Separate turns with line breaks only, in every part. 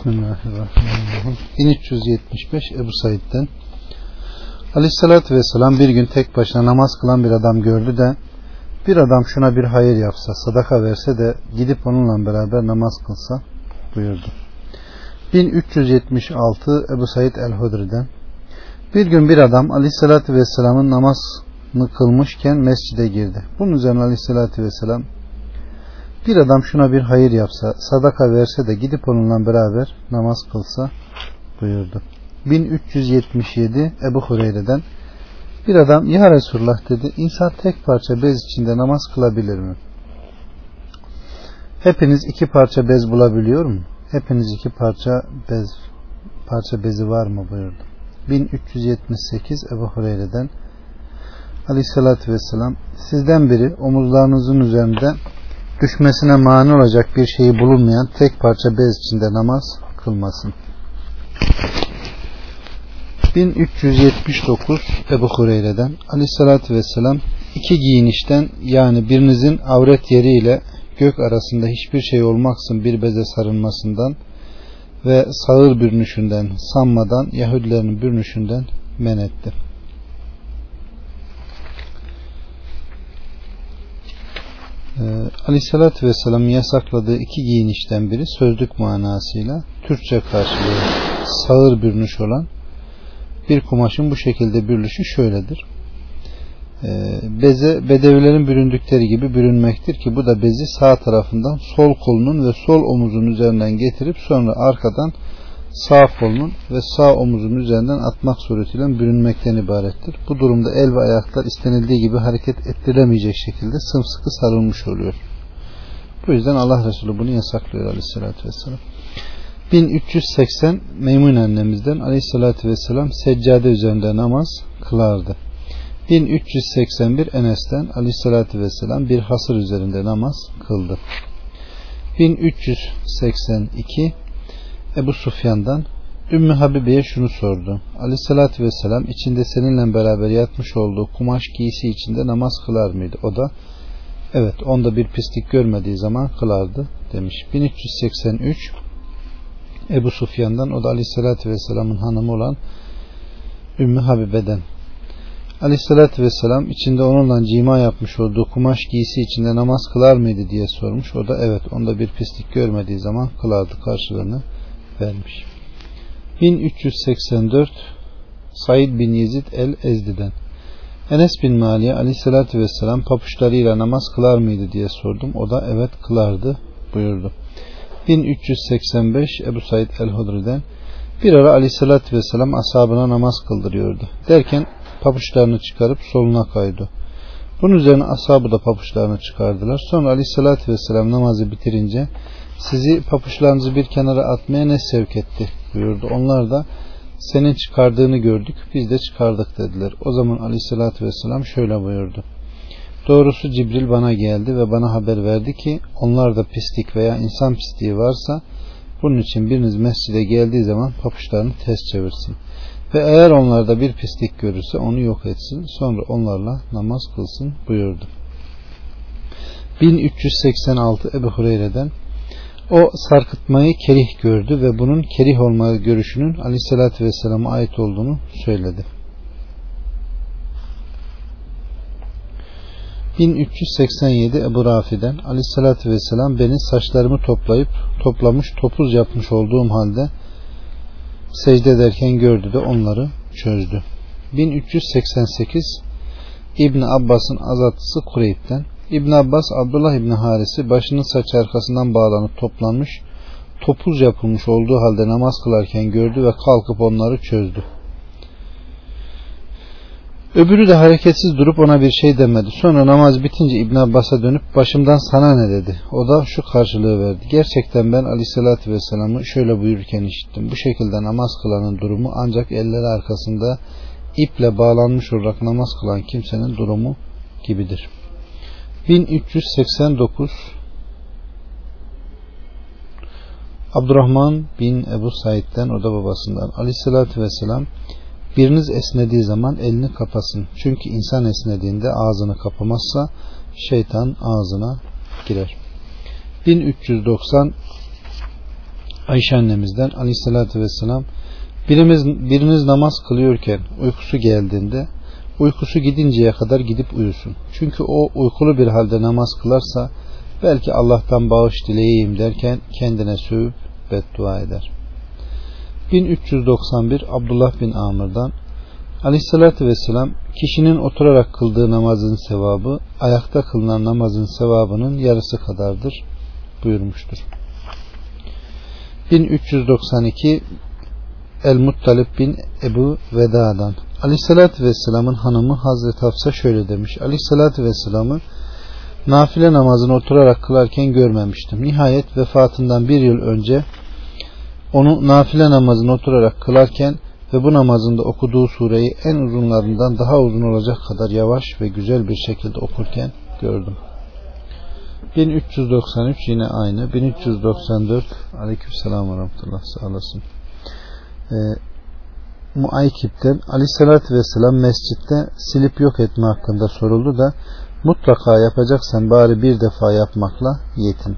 Bismillahirrahmanirrahim. 1375 Ebu Said'den Aleyhissalatü Vesselam bir gün tek başına namaz kılan bir adam gördü de bir adam şuna bir hayır yapsa, sadaka verse de gidip onunla beraber namaz kılsa buyurdu. 1376 Ebu Said el-Hudri'den bir gün bir adam Aleyhisselatü Vesselam'ın namazını kılmışken mescide girdi. Bunun üzerine Aleyhisselatü Vesselam bir adam şuna bir hayır yapsa, sadaka verse de gidip onunla beraber namaz kılsa buyurdu. 1377 Ebu Hureyre'den bir adam ya Resulullah dedi insan tek parça bez içinde namaz kılabilir mi? Hepiniz iki parça bez bulabiliyor mu? Hepiniz iki parça bez parça bezi var mı buyurdu. 1378 Ebu Hureyre'den Aleyhisselatü Vesselam sizden biri omuzlarınızın üzerinde düşmesine mani olacak bir şeyi bulunmayan tek parça bez içinde namaz kılmasın. 1379 Ebu Hureyre'den Aleyhisselatü Vesselam iki giyinişten yani birinizin avret yeri ile gök arasında hiçbir şey olmaksın bir beze sarılmasından ve sağır bürünüşünden sanmadan Yahudilerin bürünüşünden men etti. Ee, Aleyhisselatü Vesselam'ın yasakladığı iki giyinişten biri sözlük manasıyla Türkçe karşılığı sağır bürünüş olan bir kumaşın bu şekilde bürünüşü şöyledir. Ee, beze bedevilerin büründükleri gibi bürünmektir ki bu da bezi sağ tarafından sol kolunun ve sol omuzun üzerinden getirip sonra arkadan sağ kolunun ve sağ omuzun üzerinden atmak suretiyle bürünmekten ibarettir. Bu durumda el ve ayaklar istenildiği gibi hareket ettiremeyecek şekilde sımsıkı sarılmış oluyor. Bu yüzden Allah Resulü bunu yasaklıyor aleyhissalatü vesselam. 1380 Meymun annemizden aleyhissalatü vesselam seccade üzerinde namaz kılardı. 1381 Enes'ten aleyhissalatü vesselam bir hasır üzerinde namaz kıldı. 1382 Ebu Sufyan'dan Ümmü Habibe'ye şunu sordu. Aleyhissalatü vesselam içinde seninle beraber yatmış olduğu kumaş giysi içinde namaz kılar mıydı? O da evet onda bir pislik görmediği zaman kılardı demiş. 1383 Ebu Sufyan'dan o da Aleyhissalatü vesselamın hanımı olan Ümmü Habibe'den Aleyhissalatü vesselam içinde onunla cima yapmış olduğu kumaş giysi içinde namaz kılar mıydı diye sormuş. O da evet onda bir pislik görmediği zaman kılardı karşılığını vermiş. 1384 Said bin Yezid el-Ezdi'den Enes bin Mali'ye aleyhissalatü vesselam papuçlarıyla namaz kılar mıydı diye sordum. O da evet kılardı buyurdu. 1385 Ebu Said el-Hudri'den bir ara aleyhissalatü vesselam ashabına namaz kıldırıyordu. Derken papuçlarını çıkarıp soluna kaydı. Bunun üzerine ashabı da papuçlarını çıkardılar. Sonra aleyhissalatü vesselam namazı bitirince sizi papuçlarınızı bir kenara atmaya ne sevk etti buyurdu. Onlar da senin çıkardığını gördük biz de çıkardık dediler. O zaman aleyhissalatü vesselam şöyle buyurdu. Doğrusu Cibril bana geldi ve bana haber verdi ki onlarda pislik veya insan pisliği varsa bunun için biriniz mescide geldiği zaman papuçlarını ters çevirsin. Ve eğer onlarda bir pislik görürse onu yok etsin. Sonra onlarla namaz kılsın buyurdu. 1386 Ebu Hureyre'den o sarkıtmayı kerih gördü ve bunun kerih olma görüşünün aleyhissalatü vesselam'a ait olduğunu söyledi. 1387 Ebu Rafi'den aleyhissalatü vesselam beni saçlarımı toplayıp toplamış topuz yapmış olduğum halde secde ederken gördü de onları çözdü. 1388 İbn Abbas'ın azatlısı Kureyb'den İbn Abbas Abdullah İbni Haris'i başının saç arkasından bağlanıp toplanmış topuz yapılmış olduğu halde namaz kılarken gördü ve kalkıp onları çözdü. Öbürü de hareketsiz durup ona bir şey demedi. Sonra namaz bitince İbn Abbas'a dönüp başımdan sana ne dedi. O da şu karşılığı verdi. Gerçekten ben aleyhissalatü vesselam'ı şöyle buyururken işittim. Bu şekilde namaz kılanın durumu ancak elleri arkasında iple bağlanmış olarak namaz kılan kimsenin durumu gibidir. 1389 Abdurrahman bin Ebu Said'den o da babasından aleyhissalatü vesselam biriniz esnediği zaman elini kapasın. Çünkü insan esnediğinde ağzını kapamazsa şeytan ağzına girer. 1390 Ayşe annemizden aleyhissalatü vesselam birimiz, biriniz namaz kılıyorken uykusu geldiğinde uykusu gidinceye kadar gidip uyusun. Çünkü o uykulu bir halde namaz kılarsa belki Allah'tan bağış dileyeyim derken kendine sövüp beddua eder. 1391 Abdullah bin Amr'dan Aleyhissalatü Vesselam kişinin oturarak kıldığı namazın sevabı ayakta kılınan namazın sevabının yarısı kadardır buyurmuştur. 1392 El-Muttalip bin Ebu Veda'dan Aleyhissalatü Vesselam'ın hanımı Hazreti Hafsa şöyle demiş. Aleyhissalatü Vesselam'ı nafile namazını oturarak kılarken görmemiştim. Nihayet vefatından bir yıl önce onu nafile namazını oturarak kılarken ve bu namazında okuduğu sureyi en uzunlarından daha uzun olacak kadar yavaş ve güzel bir şekilde okurken gördüm. 1393 yine aynı. 1394 Aleykümselam ve Rahmetullah sağ olasın. Ee, Muaykip'ten Aleyhisselatü Vesselam mescitte silip yok etme hakkında soruldu da mutlaka yapacaksan bari bir defa yapmakla yetin.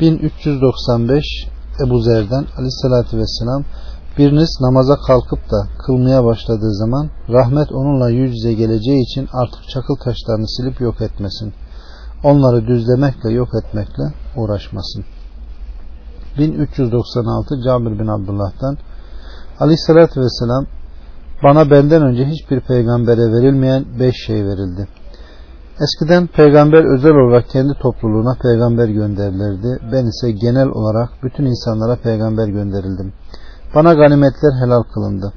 1395 Ebu Zer'den Aleyhisselatü Vesselam biriniz namaza kalkıp da kılmaya başladığı zaman rahmet onunla yüz yüze geleceği için artık çakıl taşlarını silip yok etmesin. Onları düzlemekle yok etmekle uğraşmasın. 1396 Cabir bin Abdullah'tan Aleyhisselatü Vesselam bana benden önce hiçbir peygambere verilmeyen beş şey verildi. Eskiden peygamber özel olarak kendi topluluğuna peygamber gönderilirdi. Ben ise genel olarak bütün insanlara peygamber gönderildim. Bana ganimetler helal kılındı.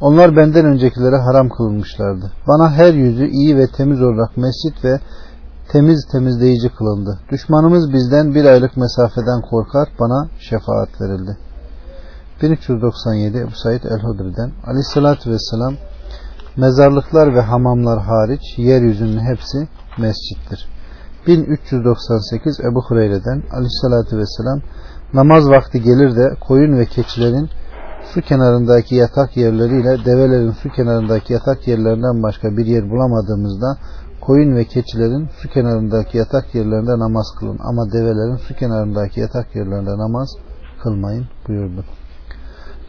Onlar benden öncekilere haram kılınmışlardı. Bana her yüzü iyi ve temiz olarak mescit ve temiz temizleyici kılındı. Düşmanımız bizden bir aylık mesafeden korkar, bana şefaat verildi. 1397 Ebu Said el-Hudri'den Aleyhisselatü Vesselam mezarlıklar ve hamamlar hariç yeryüzünün hepsi mescittir. 1398 Ebu Hureyre'den Aleyhisselatü Vesselam namaz vakti gelir de koyun ve keçilerin su kenarındaki yatak yerleriyle develerin su kenarındaki yatak yerlerinden başka bir yer bulamadığımızda koyun ve keçilerin su kenarındaki yatak yerlerinde namaz kılın ama develerin su kenarındaki yatak yerlerinde namaz kılmayın buyurdu.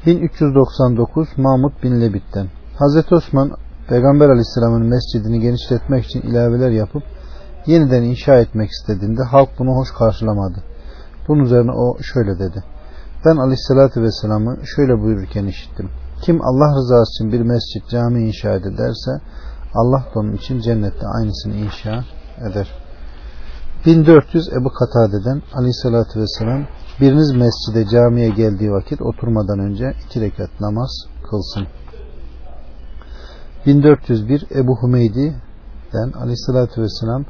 1399 Mahmud bin Lebit'ten Hazreti Osman Peygamber Aleyhisselam'ın mescidini genişletmek için ilaveler yapıp yeniden inşa etmek istediğinde halk bunu hoş karşılamadı. Bunun üzerine o şöyle dedi. Ben Aleyhisselatü Vesselam'ı şöyle buyururken işittim. Kim Allah rızası için bir mescit cami inşa ederse Allah da onun için cennette aynısını inşa eder. 1400 Ebu Katade'den Aleyhisselatü Vesselam biriniz mescide camiye geldiği vakit oturmadan önce iki rekat namaz kılsın. 1401 Ebu Humeydi'den Aleyhisselatü Vesselam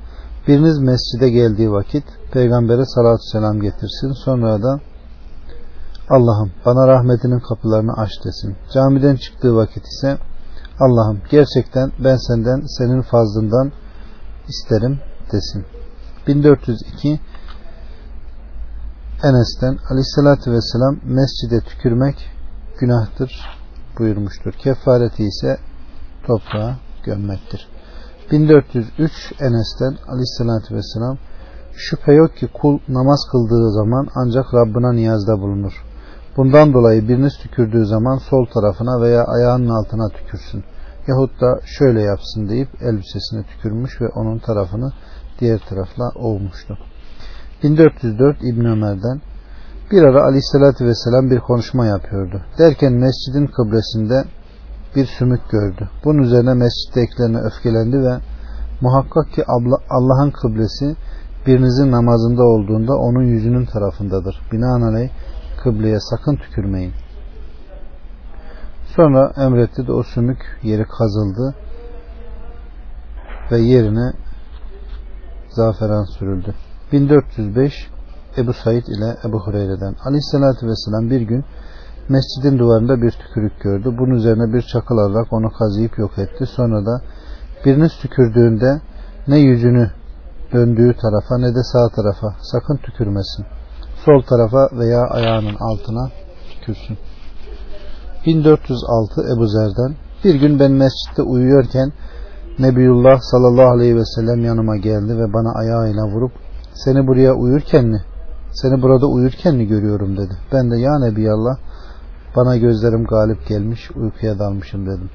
biriniz mescide geldiği vakit peygambere salatü selam getirsin. Sonra da Allah'ım bana rahmetinin kapılarını aç desin. Camiden çıktığı vakit ise Allah'ım gerçekten ben senden senin fazlından isterim desin. 1402 Enes'ten Aleyhisselatü Vesselam mescide tükürmek günahtır buyurmuştur. Kefareti ise toprağa gömmektir. 1403 Enes'ten Aleyhisselatü Vesselam Şüphe yok ki kul namaz kıldığı zaman ancak Rabbına niyazda bulunur. Bundan dolayı biriniz tükürdüğü zaman sol tarafına veya ayağının altına tükürsün. Yahut da şöyle yapsın deyip elbisesine tükürmüş ve onun tarafını diğer tarafla ovmuştu. 1404 İbn Ömer'den bir ara Aleyhisselatü Vesselam bir konuşma yapıyordu. Derken mescidin kıblesinde bir sümük gördü. Bunun üzerine mescittekilerine öfkelendi ve muhakkak ki Allah'ın kıblesi birinizin namazında olduğunda onun yüzünün tarafındadır. Binaenaleyh kıbleye sakın tükürmeyin. Sonra emretti de o sümük yeri kazıldı ve yerine zaferan sürüldü. 1405 Ebu Said ile Ebu Hureyre'den Aleyhisselatü Vesselam bir gün mescidin duvarında bir tükürük gördü. Bunun üzerine bir çakıl alarak onu kazıyıp yok etti. Sonra da biriniz tükürdüğünde ne yüzünü döndüğü tarafa ne de sağ tarafa sakın tükürmesin. Sol tarafa veya ayağının altına tükürsün. 1406 Ebu Zer'den bir gün ben mescitte uyuyorken Nebiyullah sallallahu aleyhi ve sellem yanıma geldi ve bana ayağıyla vurup seni buraya uyurken mi Seni burada uyurken mi görüyorum dedi. Ben de ya Nebiyallah bana gözlerim galip gelmiş uykuya dalmışım dedim.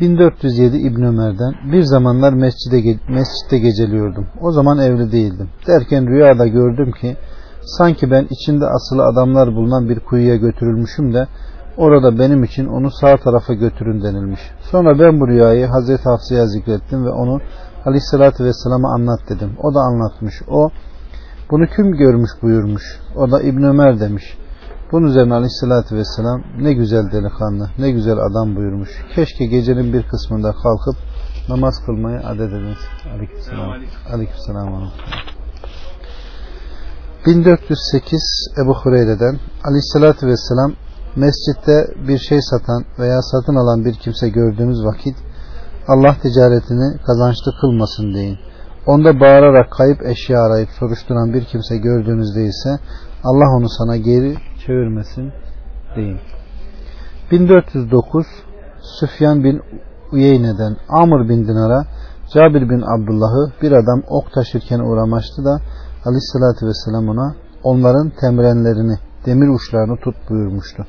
1407 İbn Ömer'den bir zamanlar mescide, mescitte geceliyordum. O zaman evli değildim. Derken rüyada gördüm ki sanki ben içinde asılı adamlar bulunan bir kuyuya götürülmüşüm de orada benim için onu sağ tarafa götürün denilmiş. Sonra ben bu rüyayı Hazreti Hafsa'ya zikrettim ve onu Aleyhisselatü Vesselam'a anlat dedim. O da anlatmış. O bunu kim görmüş buyurmuş. O da İbn Ömer demiş. Bunun üzerine aleyhissalatü vesselam ne güzel delikanlı, ne güzel adam buyurmuş. Keşke gecenin bir kısmında kalkıp namaz kılmayı adet ediniz. Aleykümselam. Aleykümselam. 1408 Ebu Hureyre'den aleyhissalatü vesselam mescitte bir şey satan veya satın alan bir kimse gördüğünüz vakit Allah ticaretini kazançlı kılmasın deyin. Onda bağırarak kayıp eşya arayıp soruşturan bir kimse gördüğünüzde ise Allah onu sana geri çevirmesin deyin. 1409 Süfyan bin Uyeyne'den Amr bin Dinar'a Cabir bin Abdullah'ı bir adam ok taşırken uğramıştı da Aleyhisselatü Vesselam ona onların temrenlerini demir uçlarını tut buyurmuştu.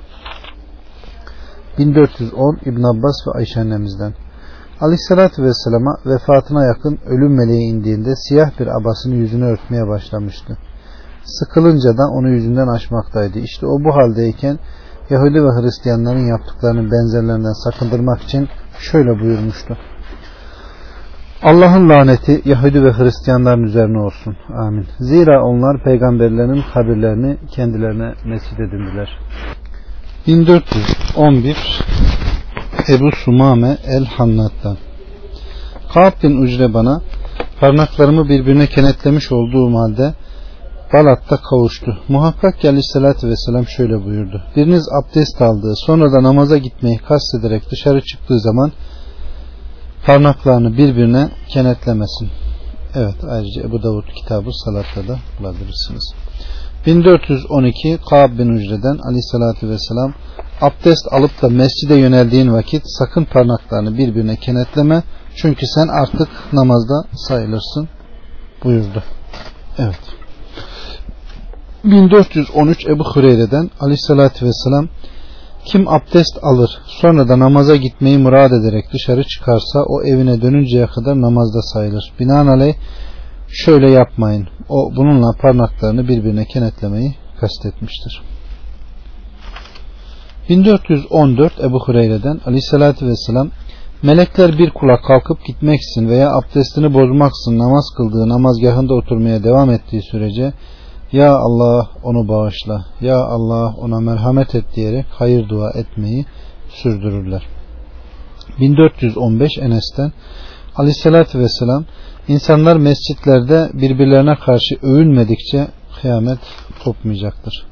1410 İbn Abbas ve Ayşe annemizden Aleyhisselatü Vesselam'a vefatına yakın ölüm meleği indiğinde siyah bir abasını yüzünü örtmeye başlamıştı. Sıkılınca da onu yüzünden açmaktaydı. İşte o bu haldeyken Yahudi ve Hristiyanların yaptıklarının benzerlerinden sakındırmak için şöyle buyurmuştu. Allah'ın laneti Yahudi ve Hristiyanların üzerine olsun. Amin. Zira onlar peygamberlerin kabirlerini kendilerine mescid edindiler. 1411 Ebu Sumame el-Hannat'tan Ka'b bin Ucre bana parmaklarımı birbirine kenetlemiş olduğum halde Balat'ta kavuştu. Muhakkak ki aleyhissalatü vesselam şöyle buyurdu. Biriniz abdest aldığı sonra da namaza gitmeyi kastederek dışarı çıktığı zaman parmaklarını birbirine kenetlemesin. Evet ayrıca Ebu Davud kitabı salatta da bulabilirsiniz. 1412 Ka'b bin Ucre'den aleyhissalatü vesselam abdest alıp da mescide yöneldiğin vakit sakın parmaklarını birbirine kenetleme çünkü sen artık namazda sayılırsın buyurdu. Evet. 1413 Ebu Hureyre'den aleyhissalatü vesselam kim abdest alır sonra da namaza gitmeyi murad ederek dışarı çıkarsa o evine dönünceye kadar namazda sayılır. Binaenaleyh şöyle yapmayın. O bununla parmaklarını birbirine kenetlemeyi kastetmiştir. 1414 Ebu Hureyre'den aleyhissalatü vesselam melekler bir kula kalkıp gitmeksin veya abdestini bozmaksın namaz kıldığı namazgahında oturmaya devam ettiği sürece ya Allah onu bağışla, Ya Allah ona merhamet et diyerek hayır dua etmeyi sürdürürler. 1415 Enes'ten Aleyhisselatü Vesselam insanlar mescitlerde birbirlerine karşı övünmedikçe kıyamet kopmayacaktır.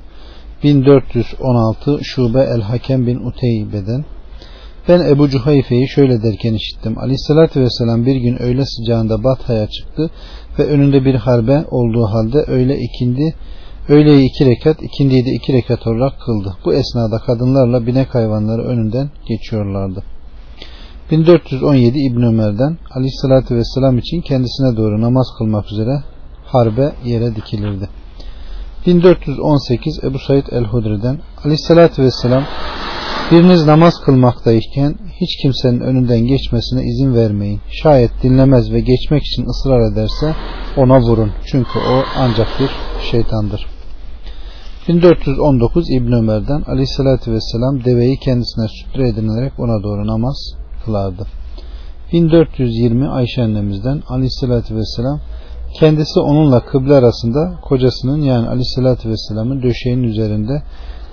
1416 Şube el-Hakem bin Uteybe'den ben Ebu Cuhayfe'yi şöyle derken işittim. Aleyhissalatü vesselam bir gün öğle sıcağında Batha'ya çıktı ve önünde bir harbe olduğu halde öğle ikindi öğleyi iki rekat ikindiyi de iki rekat olarak kıldı. Bu esnada kadınlarla binek hayvanları önünden geçiyorlardı. 1417 İbn Ömer'den Aleyhissalatü vesselam için kendisine doğru namaz kılmak üzere harbe yere dikilirdi. 1418 Ebu Said el-Hudri'den Aleyhissalatü vesselam Biriniz namaz kılmaktayken hiç kimsenin önünden geçmesine izin vermeyin. Şayet dinlemez ve geçmek için ısrar ederse ona vurun. Çünkü o ancak bir şeytandır. 1419 İbn Ömer'den Aleyhisselatü Vesselam deveyi kendisine sütre edinilerek ona doğru namaz kılardı. 1420 Ayşe annemizden Aleyhisselatü Vesselam kendisi onunla kıble arasında kocasının yani Aleyhisselatü Vesselam'ın döşeğinin üzerinde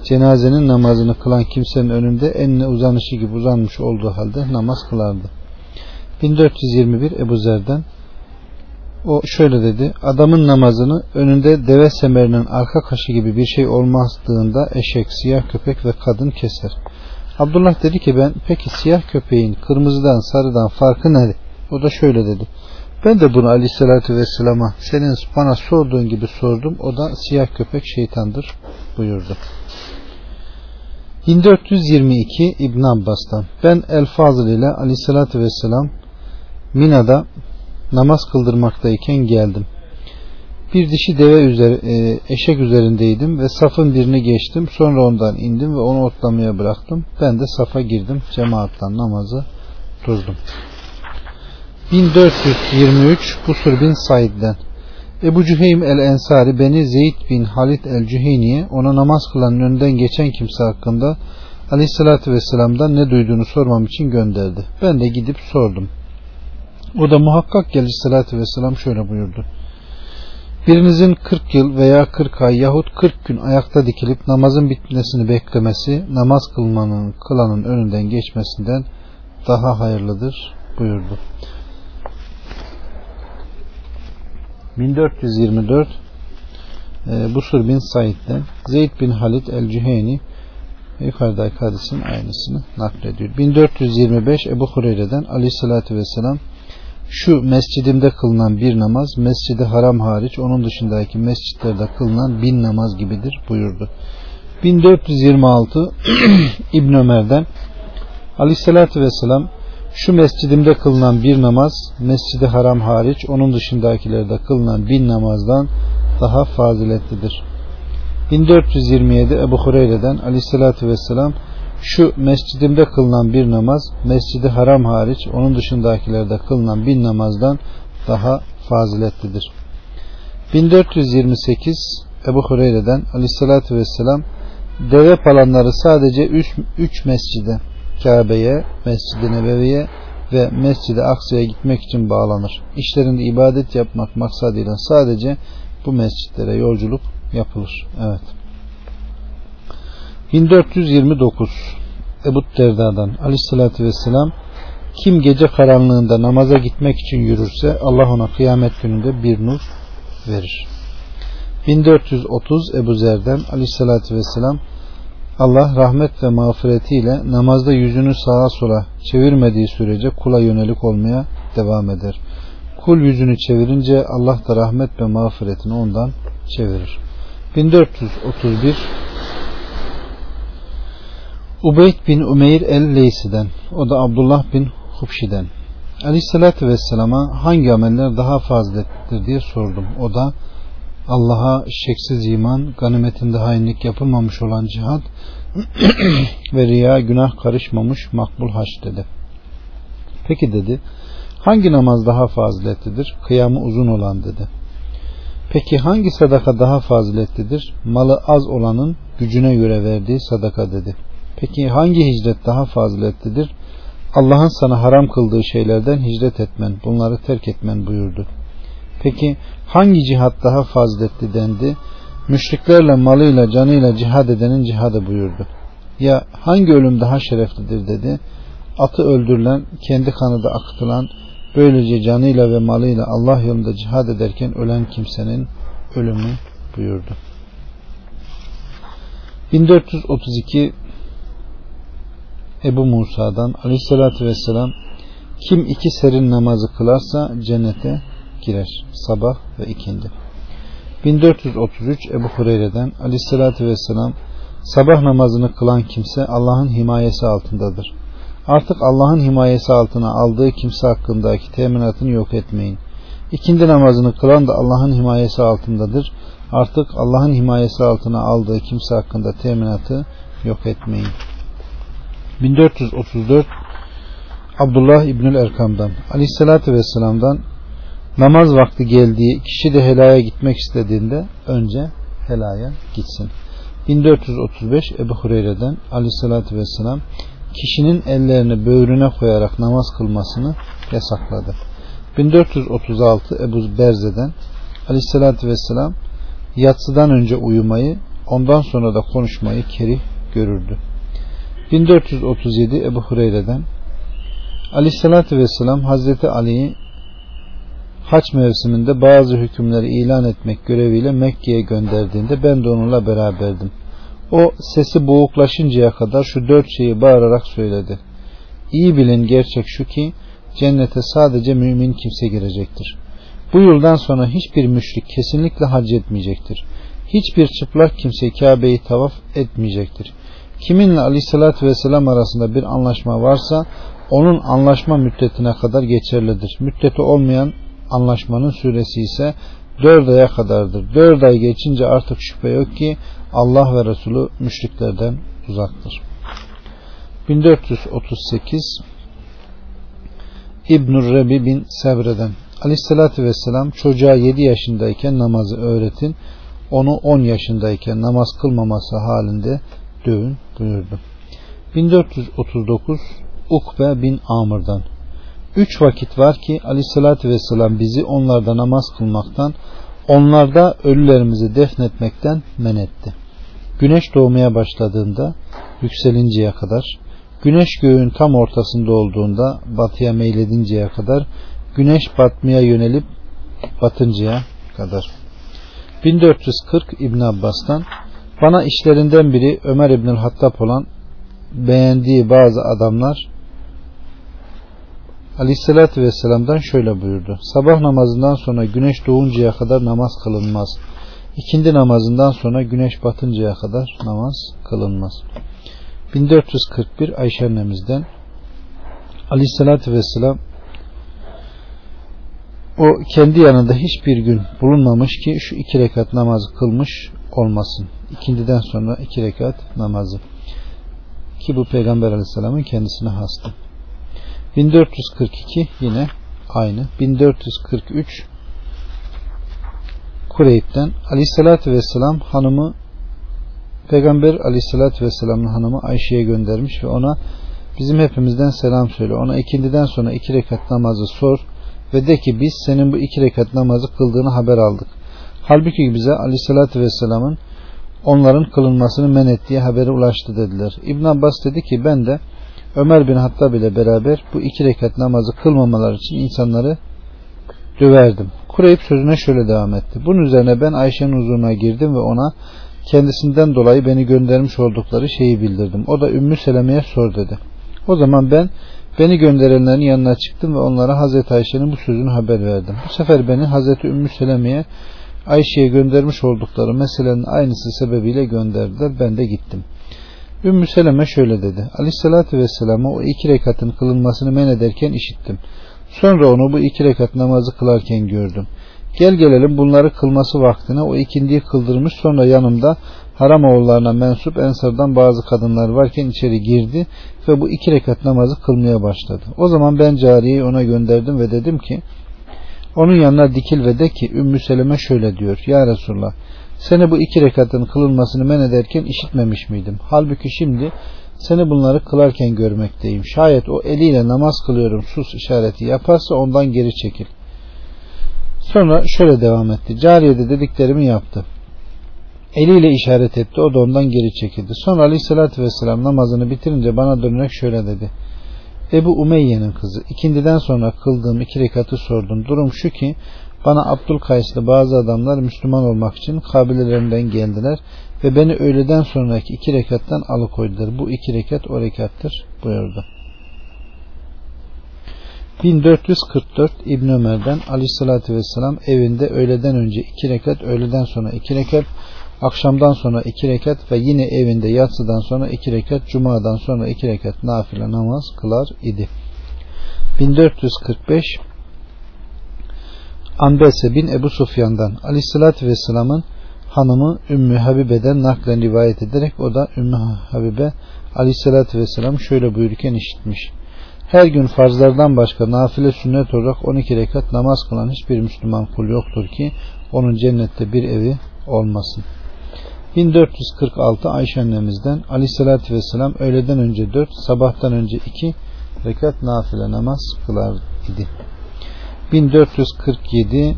cenazenin namazını kılan kimsenin önünde enine uzanışı gibi uzanmış olduğu halde namaz kılardı. 1421 Ebu Zer'den o şöyle dedi adamın namazını önünde deve semerinin arka kaşı gibi bir şey olmadığında eşek, siyah köpek ve kadın keser. Abdullah dedi ki ben peki siyah köpeğin kırmızıdan sarıdan farkı ne? O da şöyle dedi. Ben de bunu aleyhissalatü vesselama senin bana sorduğun gibi sordum. O da siyah köpek şeytandır buyurdu. 1422 İbn Abbas'tan ben El Fazıl ile aleyhissalatü vesselam Mina'da namaz kıldırmaktayken geldim. Bir dişi deve üzeri, e, eşek üzerindeydim ve safın birini geçtim. Sonra ondan indim ve onu otlamaya bıraktım. Ben de safa girdim. Cemaattan namazı durdum. 1423 Busur bin Said'den Ebu Cüheym el-Ensari beni Zeyd bin Halid el-Cüheyni'ye ona namaz kılanın önünden geçen kimse hakkında aleyhissalatü vesselam'dan ne duyduğunu sormam için gönderdi. Ben de gidip sordum. O da muhakkak ki aleyhissalatü vesselam şöyle buyurdu. Birinizin 40 yıl veya 40 ay yahut 40 gün ayakta dikilip namazın bitmesini beklemesi namaz kılmanın kılanın önünden geçmesinden daha hayırlıdır buyurdu. 1424 e, Busur bin Said'den Zeyd bin Halid el-Cüheyni yukarıdaki hadisin aynısını naklediyor. 1425 Ebu Hureyre'den aleyhissalatü vesselam şu mescidimde kılınan bir namaz mescidi haram hariç onun dışındaki mescitlerde kılınan bin namaz gibidir buyurdu. 1426 İbn Ömer'den aleyhissalatü vesselam şu mescidimde kılınan bir namaz mescidi haram hariç onun dışındakilerde kılınan bin namazdan daha faziletlidir. 1427 Ebu Hureyre'den aleyhissalatü vesselam şu mescidimde kılınan bir namaz mescidi haram hariç onun dışındakilerde kılınan bin namazdan daha faziletlidir. 1428 Ebu Hureyre'den aleyhissalatü vesselam deve palanları sadece üç, üç mescide Kabe'ye, Mescid-i Nebevi'ye ve Mescid-i Aksa'ya gitmek için bağlanır. İşlerinde ibadet yapmak maksadıyla sadece bu mescitlere yolculuk yapılır. Evet. 1429 Ebu Derda'dan Aleyhisselatü Vesselam kim gece karanlığında namaza gitmek için yürürse Allah ona kıyamet gününde bir nur verir. 1430 Ebu Zer'den Aleyhisselatü Vesselam Allah rahmet ve mağfiretiyle namazda yüzünü sağa sola çevirmediği sürece kula yönelik olmaya devam eder. Kul yüzünü çevirince Allah da rahmet ve mağfiretini ondan çevirir. 1431 Ubeyd bin Umeyr el-Leysi'den o da Abdullah bin Hubşi'den Aleyhisselatü Vesselam'a hangi ameller daha faziletlidir diye sordum. O da Allah'a şeksiz iman, ganimetinde hainlik yapılmamış olan cihat ve riya günah karışmamış makbul haç dedi. Peki dedi, hangi namaz daha faziletlidir? Kıyamı uzun olan dedi. Peki hangi sadaka daha faziletlidir? Malı az olanın gücüne göre verdiği sadaka dedi. Peki hangi hicret daha faziletlidir? Allah'ın sana haram kıldığı şeylerden hicret etmen, bunları terk etmen buyurdu. Peki hangi cihat daha faziletli dendi? Müşriklerle malıyla canıyla cihad edenin cihadı buyurdu. Ya hangi ölüm daha şereflidir dedi. Atı öldürülen, kendi kanı da akıtılan, böylece canıyla ve malıyla Allah yolunda cihad ederken ölen kimsenin ölümü buyurdu. 1432 Ebu Musa'dan aleyhissalatü vesselam kim iki serin namazı kılarsa cennete girer. Sabah ve ikindi. 1433 Ebu Hureyre'den aleyhissalatü vesselam sabah namazını kılan kimse Allah'ın himayesi altındadır. Artık Allah'ın himayesi altına aldığı kimse hakkındaki teminatını yok etmeyin. İkindi namazını kılan da Allah'ın himayesi altındadır. Artık Allah'ın himayesi altına aldığı kimse hakkında teminatı yok etmeyin. 1434 Abdullah İbnül Erkam'dan Aleyhisselatü Vesselam'dan namaz vakti geldiği kişi de helaya gitmek istediğinde önce helaya gitsin. 1435 Ebu Hureyre'den aleyhissalatü vesselam kişinin ellerini böğrüne koyarak namaz kılmasını yasakladı. 1436 Ebu Berze'den aleyhissalatü vesselam yatsıdan önce uyumayı ondan sonra da konuşmayı kerih görürdü. 1437 Ebu Hureyre'den aleyhissalatü vesselam Hazreti Ali'yi haç mevsiminde bazı hükümleri ilan etmek göreviyle Mekke'ye gönderdiğinde ben de onunla beraberdim. O sesi boğuklaşıncaya kadar şu dört şeyi bağırarak söyledi. İyi bilin gerçek şu ki cennete sadece mümin kimse girecektir. Bu yıldan sonra hiçbir müşrik kesinlikle hac etmeyecektir. Hiçbir çıplak kimse Kabe'yi tavaf etmeyecektir. Kiminle aleyhissalatü vesselam arasında bir anlaşma varsa onun anlaşma müddetine kadar geçerlidir. Müddeti olmayan anlaşmanın süresi ise Dört aya kadardır. Dört ay geçince artık şüphe yok ki Allah ve Resulü müşriklerden uzaktır. 1438 İbnur Rebi bin Sebre'den Aleyhisselatü Vesselam çocuğa 7 yaşındayken namazı öğretin onu 10 yaşındayken namaz kılmaması halinde dövün buyurdu. 1439 Ukbe bin Amr'dan Üç vakit var ki Aleyhisselatü Vesselam bizi onlarda namaz kılmaktan onlarda ölülerimizi defnetmekten men etti. Güneş doğmaya başladığında yükselinceye kadar güneş göğün tam ortasında olduğunda batıya meyledinceye kadar güneş batmaya yönelip batıncaya kadar. 1440 İbn Abbas'tan bana işlerinden biri Ömer İbnül Hattab olan beğendiği bazı adamlar Aleyhisselatü Vesselam'dan şöyle buyurdu. Sabah namazından sonra güneş doğuncaya kadar namaz kılınmaz. İkindi namazından sonra güneş batıncaya kadar namaz kılınmaz. 1441 Ayşe annemizden Aleyhisselatü Vesselam o kendi yanında hiçbir gün bulunmamış ki şu iki rekat namazı kılmış olmasın. İkindiden sonra iki rekat namazı. Ki bu Peygamber Aleyhisselam'ın kendisine hastı. 1442 yine aynı. 1443 Kureyb'den Aleyhisselatü Vesselam hanımı Peygamber Aleyhisselatü Vesselam'ın hanımı Ayşe'ye göndermiş ve ona bizim hepimizden selam söyle. Ona ikindiden sonra iki rekat namazı sor ve de ki biz senin bu iki rekat namazı kıldığını haber aldık. Halbuki bize Aleyhisselatü Vesselam'ın onların kılınmasını men ettiği haberi ulaştı dediler. İbn Abbas dedi ki ben de Ömer bin Hattab ile beraber bu iki rekat namazı kılmamalar için insanları döverdim. Kureyb sözüne şöyle devam etti. Bunun üzerine ben Ayşe'nin huzuruna girdim ve ona kendisinden dolayı beni göndermiş oldukları şeyi bildirdim. O da Ümmü Seleme'ye sor dedi. O zaman ben beni gönderenlerin yanına çıktım ve onlara Hazreti Ayşe'nin bu sözünü haber verdim. Bu sefer beni Hazreti Ümmü Seleme'ye Ayşe'ye göndermiş oldukları meselenin aynısı sebebiyle gönderdiler. Ben de gittim. Ümmü Seleme şöyle dedi. Aleyhissalatü Vesselam'a o iki rekatın kılınmasını men ederken işittim. Sonra onu bu iki rekat namazı kılarken gördüm. Gel gelelim bunları kılması vaktine o ikindiyi kıldırmış sonra yanımda haram oğullarına mensup ensardan bazı kadınlar varken içeri girdi ve bu iki rekat namazı kılmaya başladı. O zaman ben cariyeyi ona gönderdim ve dedim ki onun yanına dikil ve de ki Ümmü Seleme şöyle diyor. Ya Resulullah seni bu iki rekatın kılınmasını men ederken işitmemiş miydim? Halbuki şimdi seni bunları kılarken görmekteyim. Şayet o eliyle namaz kılıyorum sus işareti yaparsa ondan geri çekil. Sonra şöyle devam etti. Cariye de dediklerimi yaptı. Eliyle işaret etti. O da ondan geri çekildi. Sonra aleyhissalatü vesselam namazını bitirince bana dönerek şöyle dedi. Ebu Umeyye'nin kızı. ikindiden sonra kıldığım iki rekatı sordum. Durum şu ki bana Abdülkays'lı bazı adamlar Müslüman olmak için kabilelerinden geldiler ve beni öğleden sonraki iki rekattan alıkoydular. Bu iki rekat o rekattır buyurdu. 1444 İbn Ömer'den Aleyhisselatü Vesselam evinde öğleden önce iki rekat, öğleden sonra iki rekat, akşamdan sonra iki rekat ve yine evinde yatsıdan sonra iki rekat, cumadan sonra iki rekat nafile namaz kılar idi. 1445 Anbese bin Ebu Sufyan'dan Aleyhisselatü Vesselam'ın hanımı Ümmü Habibe'den naklen rivayet ederek o da Ümmü Habibe Aleyhisselatü Vesselam şöyle buyururken işitmiş. Her gün farzlardan başka nafile sünnet olarak 12 rekat namaz kılan hiçbir Müslüman kul yoktur ki onun cennette bir evi olmasın. 1446 Ayşe annemizden Aleyhisselatü Vesselam öğleden önce 4 sabahtan önce 2 rekat nafile namaz kılar idi. 1447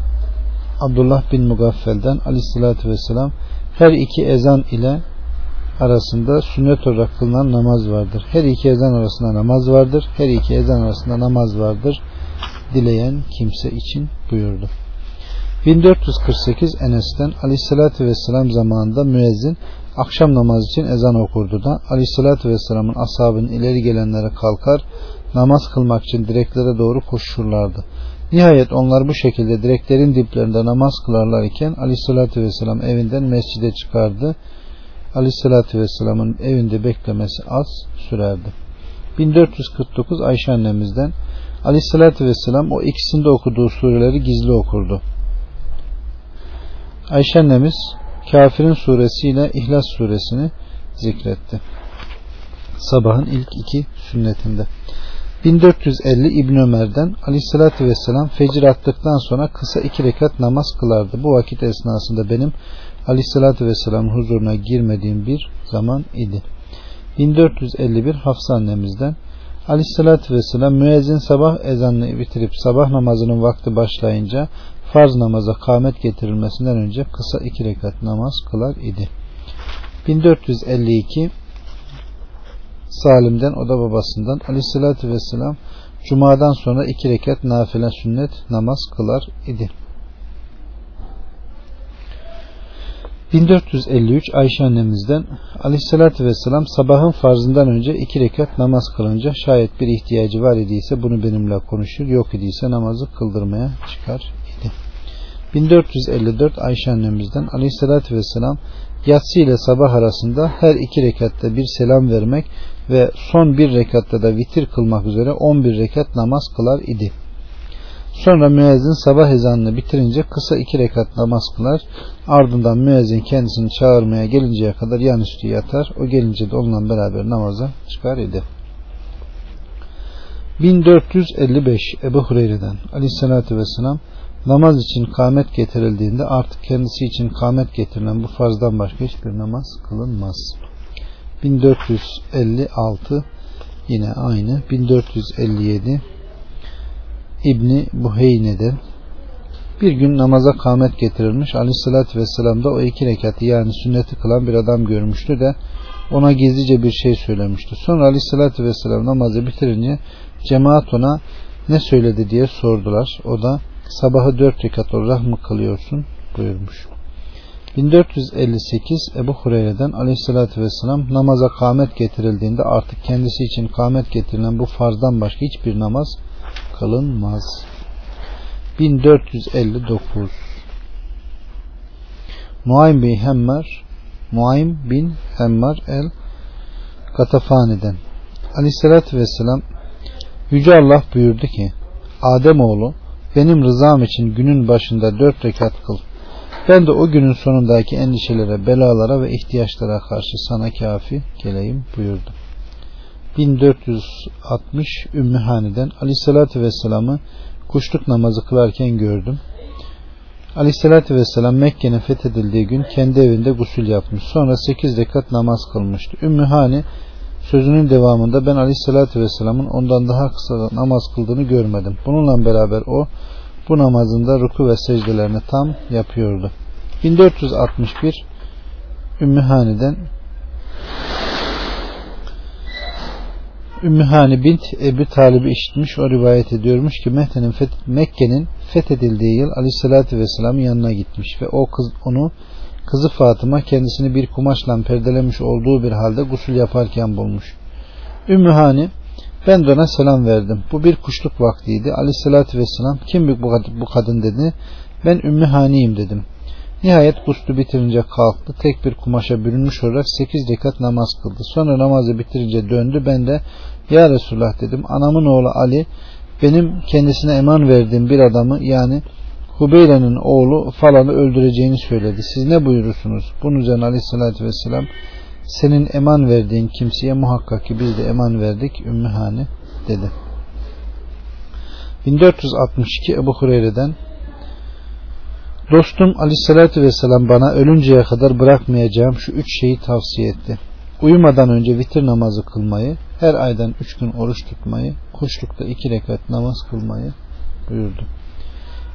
Abdullah bin Mugaffel'den Aleyhisselatü Vesselam her iki ezan ile arasında sünnet olarak kılınan namaz vardır. Her iki ezan arasında namaz vardır. Her iki ezan arasında namaz vardır. Dileyen kimse için buyurdu. 1448 Enes'ten Aleyhisselatü Vesselam zamanında müezzin akşam namazı için ezan okurdu da Aleyhisselatü Vesselam'ın ashabının ileri gelenlere kalkar namaz kılmak için direklere doğru koşurlardı. Nihayet onlar bu şekilde direklerin diplerinde namaz kılarlar iken Aleyhisselatü Vesselam evinden mescide çıkardı Aleyhisselatü Vesselam'ın evinde beklemesi az sürerdi. 1449 Ayşe annemizden Aleyhisselatü Vesselam o ikisinde okuduğu sureleri gizli okurdu. Ayşe annemiz Kafirin suresiyle İhlas suresini zikretti. Sabahın ilk iki sünnetinde. 1450 İbn Ömer'den Aleyhisselatü Vesselam fecir attıktan sonra kısa iki rekat namaz kılardı. Bu vakit esnasında benim Aleyhisselatü Vesselam huzuruna girmediğim bir zaman idi. 1451 Hafsa annemizden Aleyhisselatü Vesselam müezzin sabah ezanını bitirip sabah namazının vakti başlayınca farz namaza kâmet getirilmesinden önce kısa iki rekat namaz kılar idi. 1452 Salim'den o da babasından Aleyhisselatü Vesselam Cuma'dan sonra iki rekat nafile sünnet namaz kılar idi. 1453 Ayşe annemizden Aleyhisselatü Vesselam sabahın farzından önce iki rekat namaz kılınca şayet bir ihtiyacı var idiyse bunu benimle konuşur yok idiyse namazı kıldırmaya çıkar idi. 1454 Ayşe annemizden Aleyhisselatü Vesselam yatsı ile sabah arasında her iki rekatta bir selam vermek ve son bir rekatta da vitir kılmak üzere 11 rekat namaz kılar idi. Sonra müezzin sabah ezanını bitirince kısa iki rekat namaz kılar. Ardından müezzin kendisini çağırmaya gelinceye kadar yan üstü yatar. O gelince de onunla beraber namaza çıkar idi. 1455 Ebu Hureyre'den Aleyhisselatü Vesselam namaz için kâmet getirildiğinde artık kendisi için kâmet getirilen bu farzdan başka hiçbir namaz kılınmaz. 1456 yine aynı 1457 İbni Buheyne'den bir gün namaza kâmet getirilmiş aleyhissalatü vesselam da o iki rekatı yani sünneti kılan bir adam görmüştü de ona gizlice bir şey söylemişti. Sonra aleyhissalatü vesselam namazı bitirince cemaat ona ne söyledi diye sordular. O da sabahı dört rekat olarak mı kılıyorsun buyurmuş. 1458 Ebu Hureyre'den aleyhissalatü vesselam namaza kâmet getirildiğinde artık kendisi için kâmet getirilen bu farzdan başka hiçbir namaz kılınmaz. 1459 Muaym bin Hemmar Muaym bin Hemmar el Katafani'den Aleyhisselatü Vesselam Yüce Allah buyurdu ki Adem oğlu benim rızam için günün başında dört rekat kıl. Ben de o günün sonundaki endişelere, belalara ve ihtiyaçlara karşı sana kafi geleyim buyurdu. 1460 Ümmühani'den Aleyhisselatü Vesselam'ı kuşluk namazı kılarken gördüm. Aleyhisselatü Vesselam Mekke'nin fethedildiği gün kendi evinde gusül yapmış. Sonra 8 rekat namaz kılmıştı. Ümmühani sözünün devamında ben Aleyhisselatü Vesselam'ın ondan daha kısa namaz kıldığını görmedim. Bununla beraber o bu namazında ruku ve secdelerini tam yapıyordu. 1461 Ümmühani'den Ümmühani bint Ebu Talib'i işitmiş o rivayet ediyormuş ki Mekke'nin Mekke'nin fethedildiği yıl Aleyhisselatü Vesselam'ın yanına gitmiş ve o kız onu kızı Fatıma kendisini bir kumaşla perdelemiş olduğu bir halde gusül yaparken bulmuş. Ümmühani ben de ona selam verdim. Bu bir kuşluk vaktiydi. Aleyhisselatü Vesselam kim bu kadın dedi. Ben Ümmühani'yim dedim. Nihayet guslu bitirince kalktı. Tek bir kumaşa bürünmüş olarak sekiz rekat namaz kıldı. Sonra namazı bitirince döndü. Ben de ya Resulullah dedim. Anamın oğlu Ali benim kendisine eman verdiğim bir adamı yani Hubeyre'nin oğlu falanı öldüreceğini söyledi. Siz ne buyurursunuz? Bunun üzerine aleyhissalatü vesselam senin eman verdiğin kimseye muhakkak ki biz de eman verdik Ümmühane dedi. 1462 Ebu Hureyre'den Dostum aleyhissalatü vesselam bana ölünceye kadar bırakmayacağım şu üç şeyi tavsiye etti. Uyumadan önce vitir namazı kılmayı, her aydan üç gün oruç tutmayı, kuşlukta iki rekat namaz kılmayı buyurdu.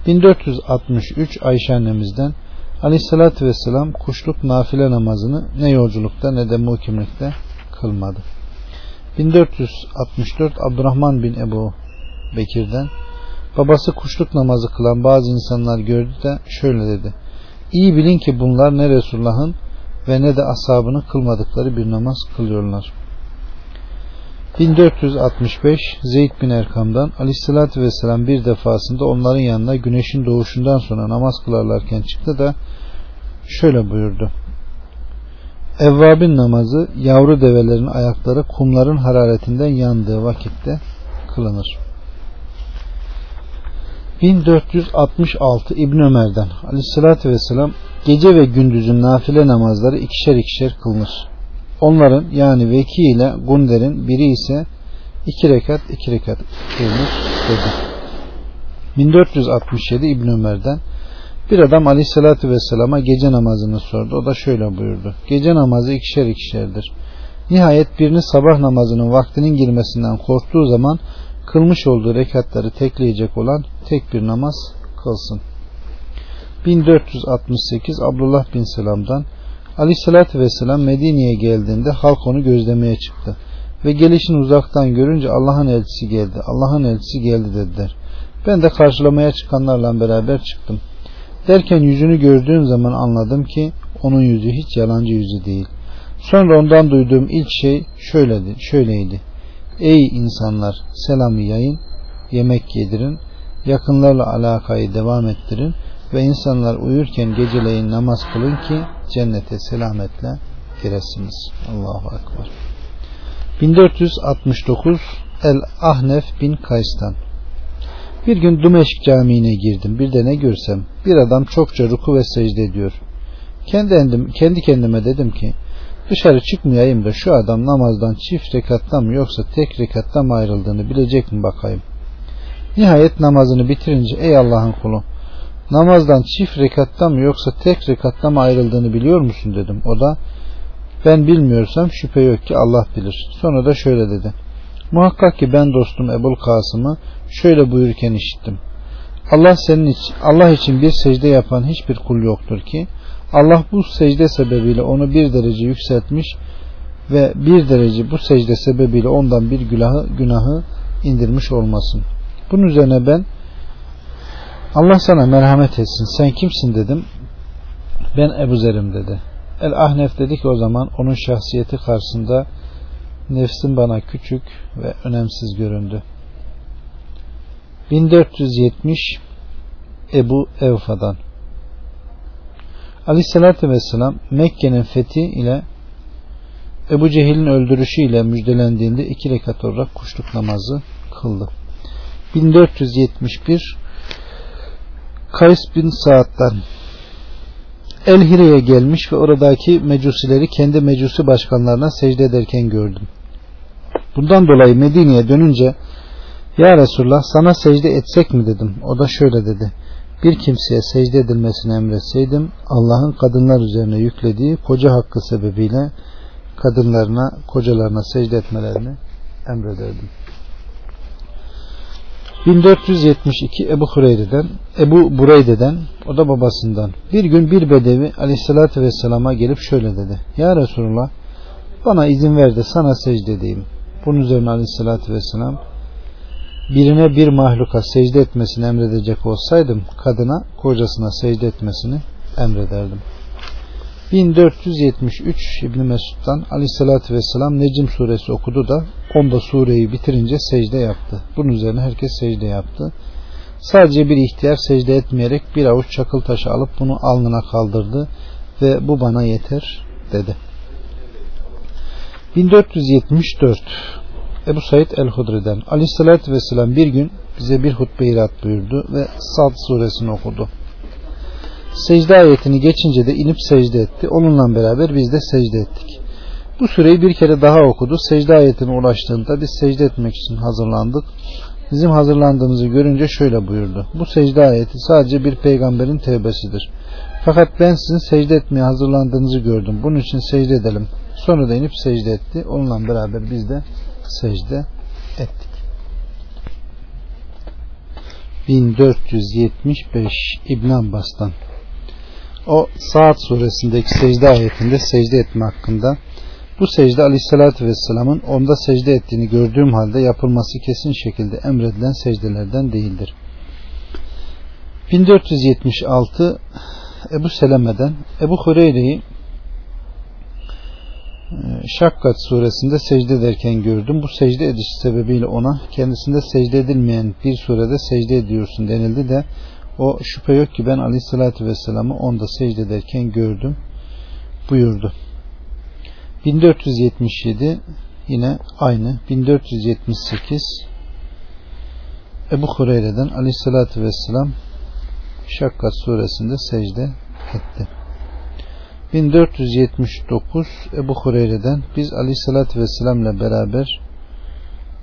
1463 Ayşe annemizden Aleyhissalatü Vesselam kuşluk nafile namazını ne yolculukta ne de muhkimlikte kılmadı. 1464 Abdurrahman bin Ebu Bekir'den babası kuşluk namazı kılan bazı insanlar gördü de şöyle dedi. İyi bilin ki bunlar ne Resulullah'ın ve ne de ashabının kılmadıkları bir namaz kılıyorlar. 1465 Zeyd bin Erkam'dan Aleyhisselatü Vesselam bir defasında onların yanına güneşin doğuşundan sonra namaz kılarlarken çıktı da şöyle buyurdu. Evvabin namazı yavru develerin ayakları kumların hararetinden yandığı vakitte kılınır. 1466 İbn Ömer'den Aleyhisselatü Vesselam gece ve gündüzün nafile namazları ikişer ikişer kılınır. Onların yani Veki ile Gunder'in biri ise iki rekat iki rekat kılınır dedi. 1467 İbn Ömer'den bir adam Aleyhisselatü Vesselam'a gece namazını sordu. O da şöyle buyurdu. Gece namazı ikişer ikişerdir. Nihayet birini sabah namazının vaktinin girmesinden korktuğu zaman kılmış olduğu rekatları tekleyecek olan tek bir namaz kılsın. 1468 Abdullah bin Selam'dan Aleyhisselatü Vesselam Medine'ye geldiğinde halk onu gözlemeye çıktı. Ve gelişini uzaktan görünce Allah'ın elçisi geldi. Allah'ın elçisi geldi dediler. Ben de karşılamaya çıkanlarla beraber çıktım. Derken yüzünü gördüğüm zaman anladım ki onun yüzü hiç yalancı yüzü değil. Sonra ondan duyduğum ilk şey şöyledi, şöyleydi. Ey insanlar selamı yayın, yemek yedirin, yakınlarla alakayı devam ettirin ve insanlar uyurken geceleyin namaz kılın ki cennete selametle giresiniz. Allahu Ekber. 1469 El Ahnef bin Kays'tan Bir gün Dumeşk Camii'ne girdim. Bir de ne görsem bir adam çokça ruku ve secde ediyor. Kendi, kendi kendime dedim ki Dışarı çıkmayayım da şu adam namazdan çift rekatta mı yoksa tek rekatta mı ayrıldığını bilecek mi bakayım. Nihayet namazını bitirince ey Allah'ın kulu namazdan çift rekatta mı yoksa tek rekatta mı ayrıldığını biliyor musun dedim. O da ben bilmiyorsam şüphe yok ki Allah bilir. Sonra da şöyle dedi. Muhakkak ki ben dostum Ebul Kasım'ı şöyle buyurken işittim. Allah senin için, Allah için bir secde yapan hiçbir kul yoktur ki Allah bu secde sebebiyle onu bir derece yükseltmiş ve bir derece bu secde sebebiyle ondan bir günahı, günahı indirmiş olmasın. Bunun üzerine ben Allah sana merhamet etsin sen kimsin dedim. Ben Ebu Zer'im dedi. El Ahnef dedi ki o zaman onun şahsiyeti karşısında nefsim bana küçük ve önemsiz göründü. 1470 Ebu Evfa'dan Aleyhissalatü Vesselam Mekke'nin fethi ile Ebu Cehil'in öldürüşü ile müjdelendiğinde iki rekat olarak kuşluk namazı kıldı. 1471 Kays bin Saad'dan El Hire'ye gelmiş ve oradaki mecusileri kendi mecusi başkanlarına secde ederken gördüm. Bundan dolayı Medine'ye dönünce Ya Resulullah sana secde etsek mi dedim. O da şöyle dedi bir kimseye secde edilmesini emretseydim Allah'ın kadınlar üzerine yüklediği koca hakkı sebebiyle kadınlarına, kocalarına secde etmelerini emrederdim. 1472 Ebu Hureyre'den, Ebu Bureyde'den, o da babasından. Bir gün bir bedevi aleyhissalatü vesselama gelip şöyle dedi. Ya Resulullah bana izin ver de sana secde edeyim. Bunun üzerine aleyhissalatü vesselam birine bir mahluka secde etmesini emredecek olsaydım kadına kocasına secde etmesini emrederdim. 1473 İbn Mesud'dan Ali sallallahu vesselam Necim suresi okudu da onda sureyi bitirince secde yaptı. Bunun üzerine herkes secde yaptı. Sadece bir ihtiyar secde etmeyerek bir avuç çakıl taşı alıp bunu alnına kaldırdı ve bu bana yeter dedi. 1474 Ebu Said el-Hudri'den Aleyhisselatü Vesselam bir gün bize bir hutbe irat buyurdu ve Sad suresini okudu. Secde ayetini geçince de inip secde etti. Onunla beraber biz de secde ettik. Bu sureyi bir kere daha okudu. Secde ayetine ulaştığında biz secde etmek için hazırlandık. Bizim hazırlandığımızı görünce şöyle buyurdu. Bu secde ayeti sadece bir peygamberin tevbesidir. Fakat ben sizin secde etmeye hazırlandığınızı gördüm. Bunun için secde edelim. Sonra da inip secde etti. Onunla beraber biz de secde ettik. 1475 İbn Abbas'tan o Saat suresindeki secde ayetinde secde etme hakkında bu secde aleyhissalatü vesselamın onda secde ettiğini gördüğüm halde yapılması kesin şekilde emredilen secdelerden değildir. 1476 Ebu Seleme'den Ebu Hureyre'yi Şakkat suresinde secde ederken gördüm. Bu secde ediş sebebiyle ona kendisinde secde edilmeyen bir surede secde ediyorsun denildi de o şüphe yok ki ben aleyhissalatü vesselam'ı onda secde ederken gördüm buyurdu. 1477 yine aynı 1478 Ebu Hureyre'den aleyhissalatü vesselam Şakkat suresinde secde etti. 1479 Ebu Hureyre'den biz aleyhissalatü vesselam ile beraber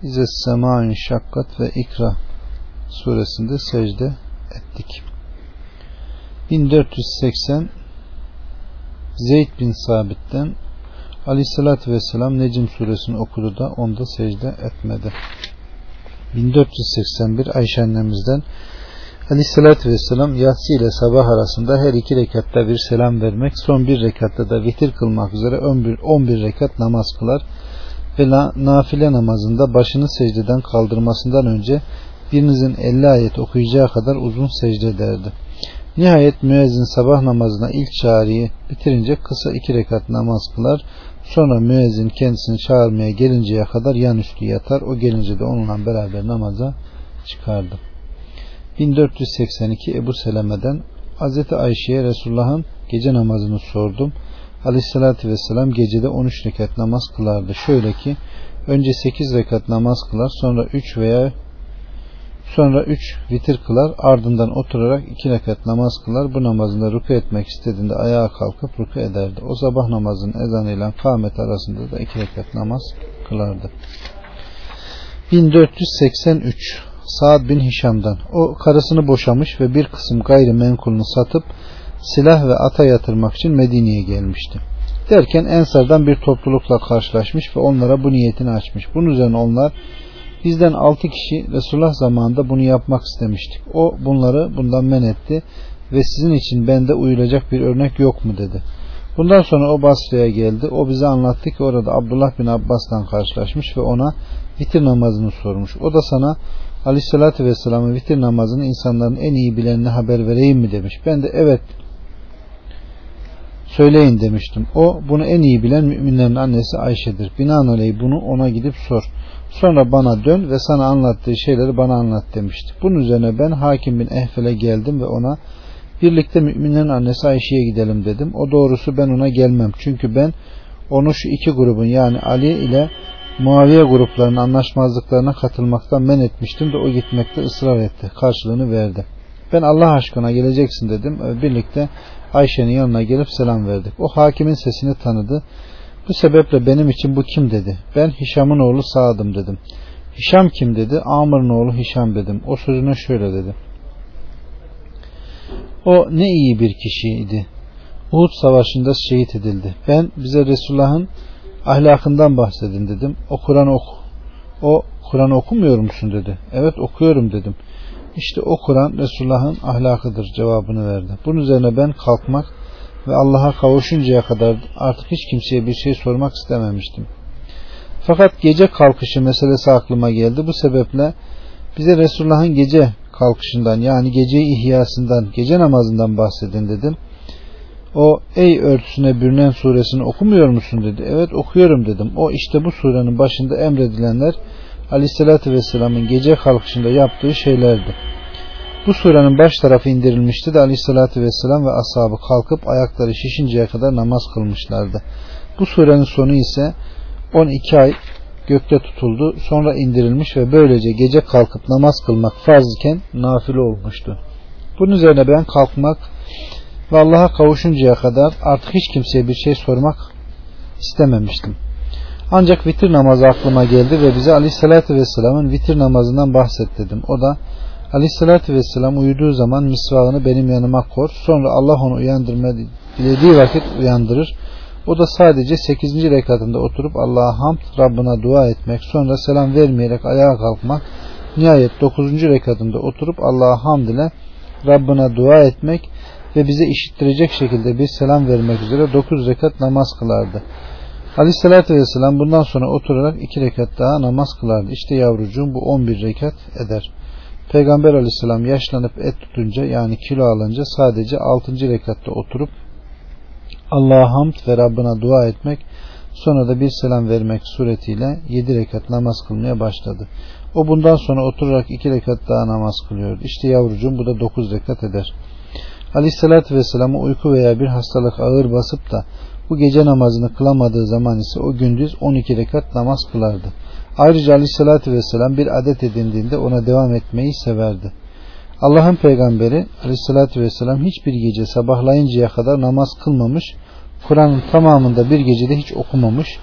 İzzet Sema'in Şakkat ve İkra suresinde secde ettik. 1480 Zeyd bin Sabit'ten Aleyhisselatü Vesselam Necim suresini okudu da onda secde etmedi. 1481 Ayşe annemizden Aleyhisselatü Vesselam yatsı ile sabah arasında her iki rekatta bir selam vermek, son bir rekatta da vitir kılmak üzere 11, 11 rekat namaz kılar ve nafile namazında başını secdeden kaldırmasından önce birinizin 50 ayet okuyacağı kadar uzun secde ederdi. Nihayet müezzin sabah namazına ilk çağrıyı bitirince kısa iki rekat namaz kılar. Sonra müezzin kendisini çağırmaya gelinceye kadar yan üstü yatar. O gelince de onunla beraber namaza çıkardı. 1482 Ebu Seleme'den Hz. Ayşe'ye Resulullah'ın gece namazını sordum. Aleyhissalatü vesselam gecede 13 rekat namaz kılardı. Şöyle ki önce 8 rekat namaz kılar sonra 3 veya Sonra üç vitir kılar ardından oturarak iki rekat namaz kılar. Bu namazında ruku etmek istediğinde ayağa kalkıp ruku ederdi. O sabah namazının ezanıyla kâmet arasında da iki rekat namaz kılardı. 1483 Saad bin Hişam'dan o karısını boşamış ve bir kısım gayrimenkulunu satıp silah ve ata yatırmak için Medine'ye gelmişti. Derken Ensar'dan bir toplulukla karşılaşmış ve onlara bu niyetini açmış. Bunun üzerine onlar Bizden altı kişi Resulullah zamanında bunu yapmak istemiştik. O bunları bundan men etti ve sizin için bende uyulacak bir örnek yok mu dedi. Bundan sonra o Basra'ya geldi. O bize anlattı ki orada Abdullah bin Abbas'tan karşılaşmış ve ona vitir namazını sormuş. O da sana Aleyhisselatü Vesselam'ın vitir namazını insanların en iyi bilenine haber vereyim mi demiş. Ben de evet söyleyin demiştim. O bunu en iyi bilen müminlerin annesi Ayşe'dir. Binaenaleyh bunu ona gidip sor. Sonra bana dön ve sana anlattığı şeyleri bana anlat demişti. Bunun üzerine ben Hakim bin Ehfel'e geldim ve ona birlikte müminlerin annesi Ayşe'ye gidelim dedim. O doğrusu ben ona gelmem. Çünkü ben onu şu iki grubun yani Ali ile Muaviye gruplarının anlaşmazlıklarına katılmaktan men etmiştim de o gitmekte ısrar etti. Karşılığını verdi. Ben Allah aşkına geleceksin dedim. Birlikte Ayşe'nin yanına gelip selam verdik. O hakimin sesini tanıdı. Bu sebeple benim için bu kim dedi. Ben Hişam'ın oğlu Sa'dım dedim. Hişam kim dedi. Amr'ın oğlu Hişam dedim. O sözüne şöyle dedi. O ne iyi bir kişiydi. Uhud savaşında şehit edildi. Ben bize Resulullah'ın ahlakından bahsedin dedim. O Kur'an oku. O Kur'an okumuyor musun dedi. Evet okuyorum dedim. İşte o Kur'an Resulullah'ın ahlakıdır cevabını verdi. Bunun üzerine ben kalkmak ve Allah'a kavuşuncaya kadar artık hiç kimseye bir şey sormak istememiştim. Fakat gece kalkışı meselesi aklıma geldi. Bu sebeple bize Resulullah'ın gece kalkışından yani gece ihyasından, gece namazından bahsedin dedim. O ey örtüsüne bürünen suresini okumuyor musun dedi. Evet okuyorum dedim. O işte bu surenin başında emredilenler Aleyhisselatü Vesselam'ın gece kalkışında yaptığı şeylerdi. Bu surenin baş tarafı indirilmişti de aleyhissalatü vesselam ve ashabı kalkıp ayakları şişinceye kadar namaz kılmışlardı. Bu surenin sonu ise 12 ay gökte tutuldu sonra indirilmiş ve böylece gece kalkıp namaz kılmak farzken nafile olmuştu. Bunun üzerine ben kalkmak ve Allah'a kavuşuncaya kadar artık hiç kimseye bir şey sormak istememiştim. Ancak vitir namazı aklıma geldi ve bize aleyhissalatü vesselamın vitir namazından bahset dedim. O da Aleyhissalatü vesselam uyuduğu zaman misvağını benim yanıma kor. Sonra Allah onu uyandırma dilediği vakit uyandırır. O da sadece 8. rekatında oturup Allah'a hamd, Rabbına dua etmek, sonra selam vermeyerek ayağa kalkmak, nihayet 9. rekatında oturup Allah'a hamd ile Rabbına dua etmek ve bize işittirecek şekilde bir selam vermek üzere 9 rekat namaz kılardı. Aleyhissalatü vesselam bundan sonra oturarak 2 rekat daha namaz kılardı. İşte yavrucuğum bu 11 rekat eder. Peygamber aleyhisselam yaşlanıp et tutunca yani kilo alınca sadece 6. rekatta oturup Allah'a hamd ve Rabbına dua etmek sonra da bir selam vermek suretiyle 7 rekat namaz kılmaya başladı. O bundan sonra oturarak 2 rekat daha namaz kılıyordu. İşte yavrucuğum bu da 9 rekat eder. Aleyhissalatü Vesselam'a uyku veya bir hastalık ağır basıp da bu gece namazını kılamadığı zaman ise o gündüz 12 rekat namaz kılardı. Ayrıca aleyhissalatü vesselam bir adet edindiğinde ona devam etmeyi severdi. Allah'ın peygamberi aleyhissalatü vesselam hiçbir gece sabahlayıncaya kadar namaz kılmamış, Kur'an'ın tamamında bir gecede hiç okumamış,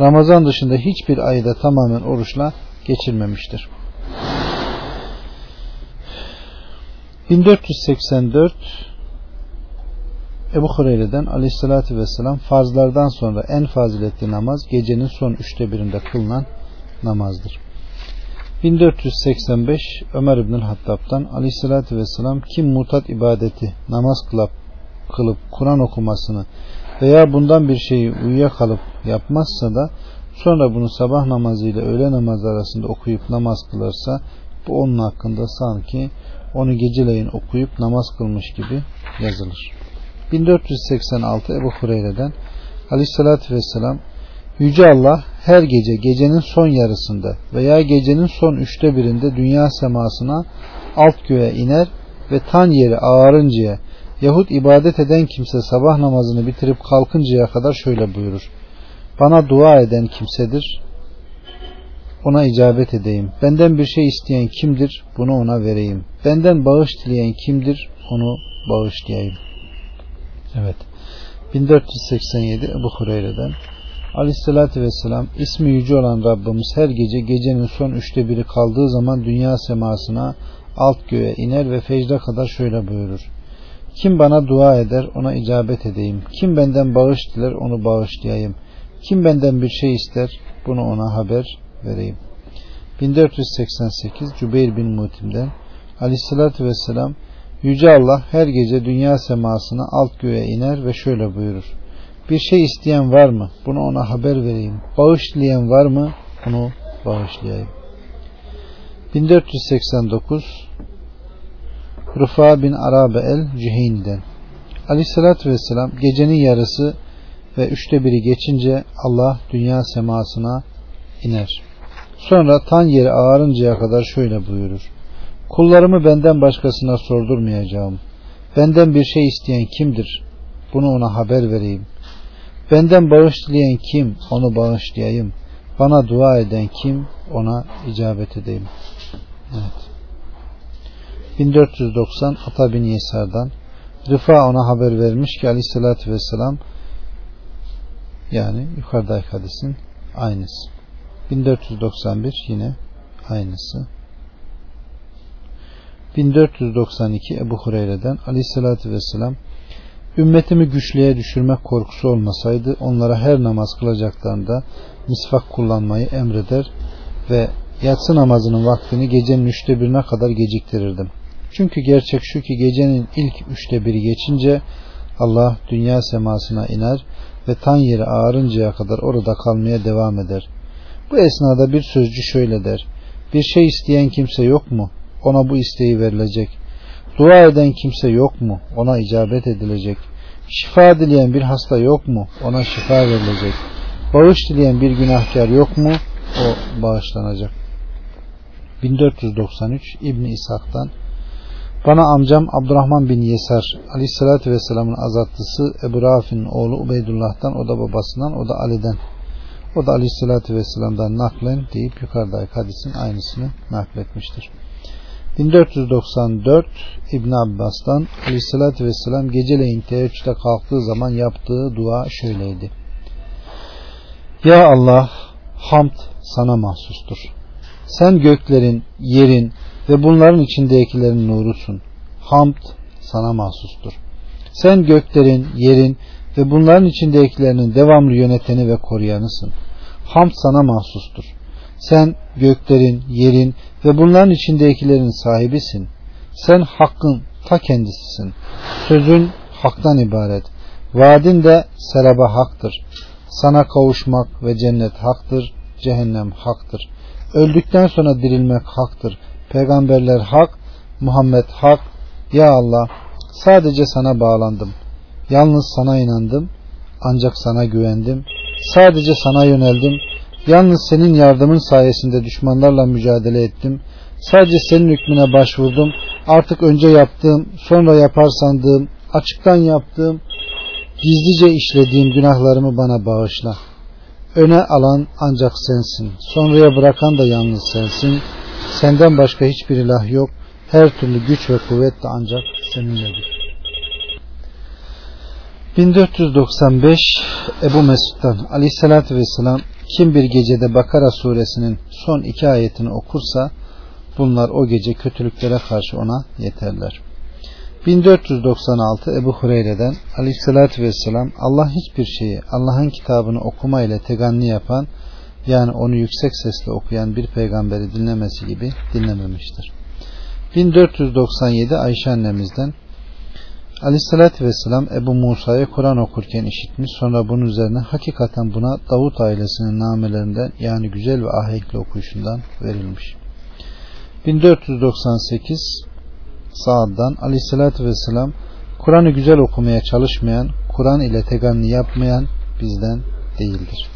Ramazan dışında hiçbir ayda tamamen oruçla geçirmemiştir. 1484 Ebu Hureyre'den aleyhissalatü vesselam farzlardan sonra en faziletli namaz gecenin son üçte birinde kılınan namazdır. 1485 Ömer İbnül Hattab'dan aleyhissalatü vesselam kim mutat ibadeti namaz kılıp, kılıp Kur'an okumasını veya bundan bir şeyi uyuyakalıp yapmazsa da sonra bunu sabah namazı ile öğle namazı arasında okuyup namaz kılarsa bu onun hakkında sanki onu geceleyin okuyup namaz kılmış gibi yazılır. 1486 Ebu Hureyre'den Aleyhisselatü Vesselam Yüce Allah her gece gecenin son yarısında veya gecenin son üçte birinde dünya semasına alt göğe iner ve tan yeri ağarıncaya yahut ibadet eden kimse sabah namazını bitirip kalkıncaya kadar şöyle buyurur. Bana dua eden kimsedir. Ona icabet edeyim. Benden bir şey isteyen kimdir? Bunu ona vereyim. Benden bağış dileyen kimdir? Onu bağışlayayım. Evet. 1487 Ebu Hureyre'den Aleyhisselatü Vesselam ismi yüce olan Rabbimiz her gece gecenin son üçte biri kaldığı zaman dünya semasına alt göğe iner ve fecre kadar şöyle buyurur. Kim bana dua eder ona icabet edeyim. Kim benden bağış diler onu bağışlayayım. Kim benden bir şey ister bunu ona haber vereyim. 1488 Cübeyr bin Mutim'den Aleyhisselatü Vesselam Yüce Allah her gece dünya semasına alt göğe iner ve şöyle buyurur. Bir şey isteyen var mı? Bunu ona haber vereyim. Bağışlayan var mı? Bunu bağışlayayım. 1489 Rufa bin Arabe el Cüheyni'den Aleyhissalatü Vesselam gecenin yarısı ve üçte biri geçince Allah dünya semasına iner. Sonra tan yeri ağarıncaya kadar şöyle buyurur. Kullarımı benden başkasına sordurmayacağım. Benden bir şey isteyen kimdir? Bunu ona haber vereyim. Benden bağışlayan kim? Onu bağışlayayım. Bana dua eden kim? Ona icabet edeyim. Evet. 1490 Ata bin Yesar'dan Rıfa ona haber vermiş ki aleyhissalatü vesselam yani yukarıdaki hadisin aynısı. 1491 yine aynısı. 1492 Ebu Hureyre'den aleyhissalatü vesselam ümmetimi güçlüğe düşürmek korkusu olmasaydı onlara her namaz kılacaklarında misvak kullanmayı emreder ve yatsı namazının vaktini gecenin üçte birine kadar geciktirirdim. Çünkü gerçek şu ki gecenin ilk üçte biri geçince Allah dünya semasına iner ve tan yeri ağarıncaya kadar orada kalmaya devam eder. Bu esnada bir sözcü şöyle der. Bir şey isteyen kimse yok mu? Ona bu isteği verilecek. Dua eden kimse yok mu? Ona icabet edilecek. Şifa dileyen bir hasta yok mu? Ona şifa verilecek. Bağış dileyen bir günahkar yok mu? O bağışlanacak. 1493 İbni İshak'tan bana amcam Abdurrahman bin Yesar aleyhissalatü vesselamın azatlısı Ebu Rafi'nin oğlu Ubeydullah'tan o da babasından o da Ali'den o da aleyhissalatü vesselam'dan naklen deyip yukarıdaki hadisin aynısını nakletmiştir. 1494 İbn Abbas'tan aleyhissalatü vesselam geceleyin teheccüde kalktığı zaman yaptığı dua şöyleydi. Ya Allah hamd sana mahsustur. Sen göklerin, yerin ve bunların içindekilerin nurusun. Hamd sana mahsustur. Sen göklerin, yerin ve bunların içindekilerinin devamlı yöneteni ve koruyanısın. Hamd sana mahsustur. Sen göklerin, yerin ve bunların içindekilerin sahibisin. Sen hakkın ta kendisisin. Sözün haktan ibaret. Vaadin de seraba haktır. Sana kavuşmak ve cennet haktır. Cehennem haktır. Öldükten sonra dirilmek haktır. Peygamberler hak, Muhammed hak. Ya Allah sadece sana bağlandım. Yalnız sana inandım. Ancak sana güvendim. Sadece sana yöneldim. Yalnız senin yardımın sayesinde düşmanlarla mücadele ettim. Sadece senin hükmüne başvurdum. Artık önce yaptığım, sonra yapar sandığım, açıktan yaptığım, Gizlice işlediğim günahlarımı bana bağışla. Öne alan ancak sensin. Sonraya bırakan da yalnız sensin. Senden başka hiçbir ilah yok. Her türlü güç ve kuvvet de ancak seninledir. 1495 Ebu Mesud'dan aleyhissalatü vesselam kim bir gecede Bakara suresinin son iki ayetini okursa bunlar o gece kötülüklere karşı ona yeterler. 1496 Ebu Hureyre'den aleyhissalatü vesselam Allah hiçbir şeyi Allah'ın kitabını okuma ile teganni yapan yani onu yüksek sesle okuyan bir peygamberi dinlemesi gibi dinlememiştir. 1497 Ayşe annemizden Aleyhissalatü Vesselam Ebu Musa'ya Kur'an okurken işitmiş sonra bunun üzerine hakikaten buna Davut ailesinin namelerinden yani güzel ve ahenkli okuyuşundan verilmiş. 1498 Saad'dan Aleyhissalatü Vesselam Kur'an'ı güzel okumaya çalışmayan, Kur'an ile teganni yapmayan bizden değildir.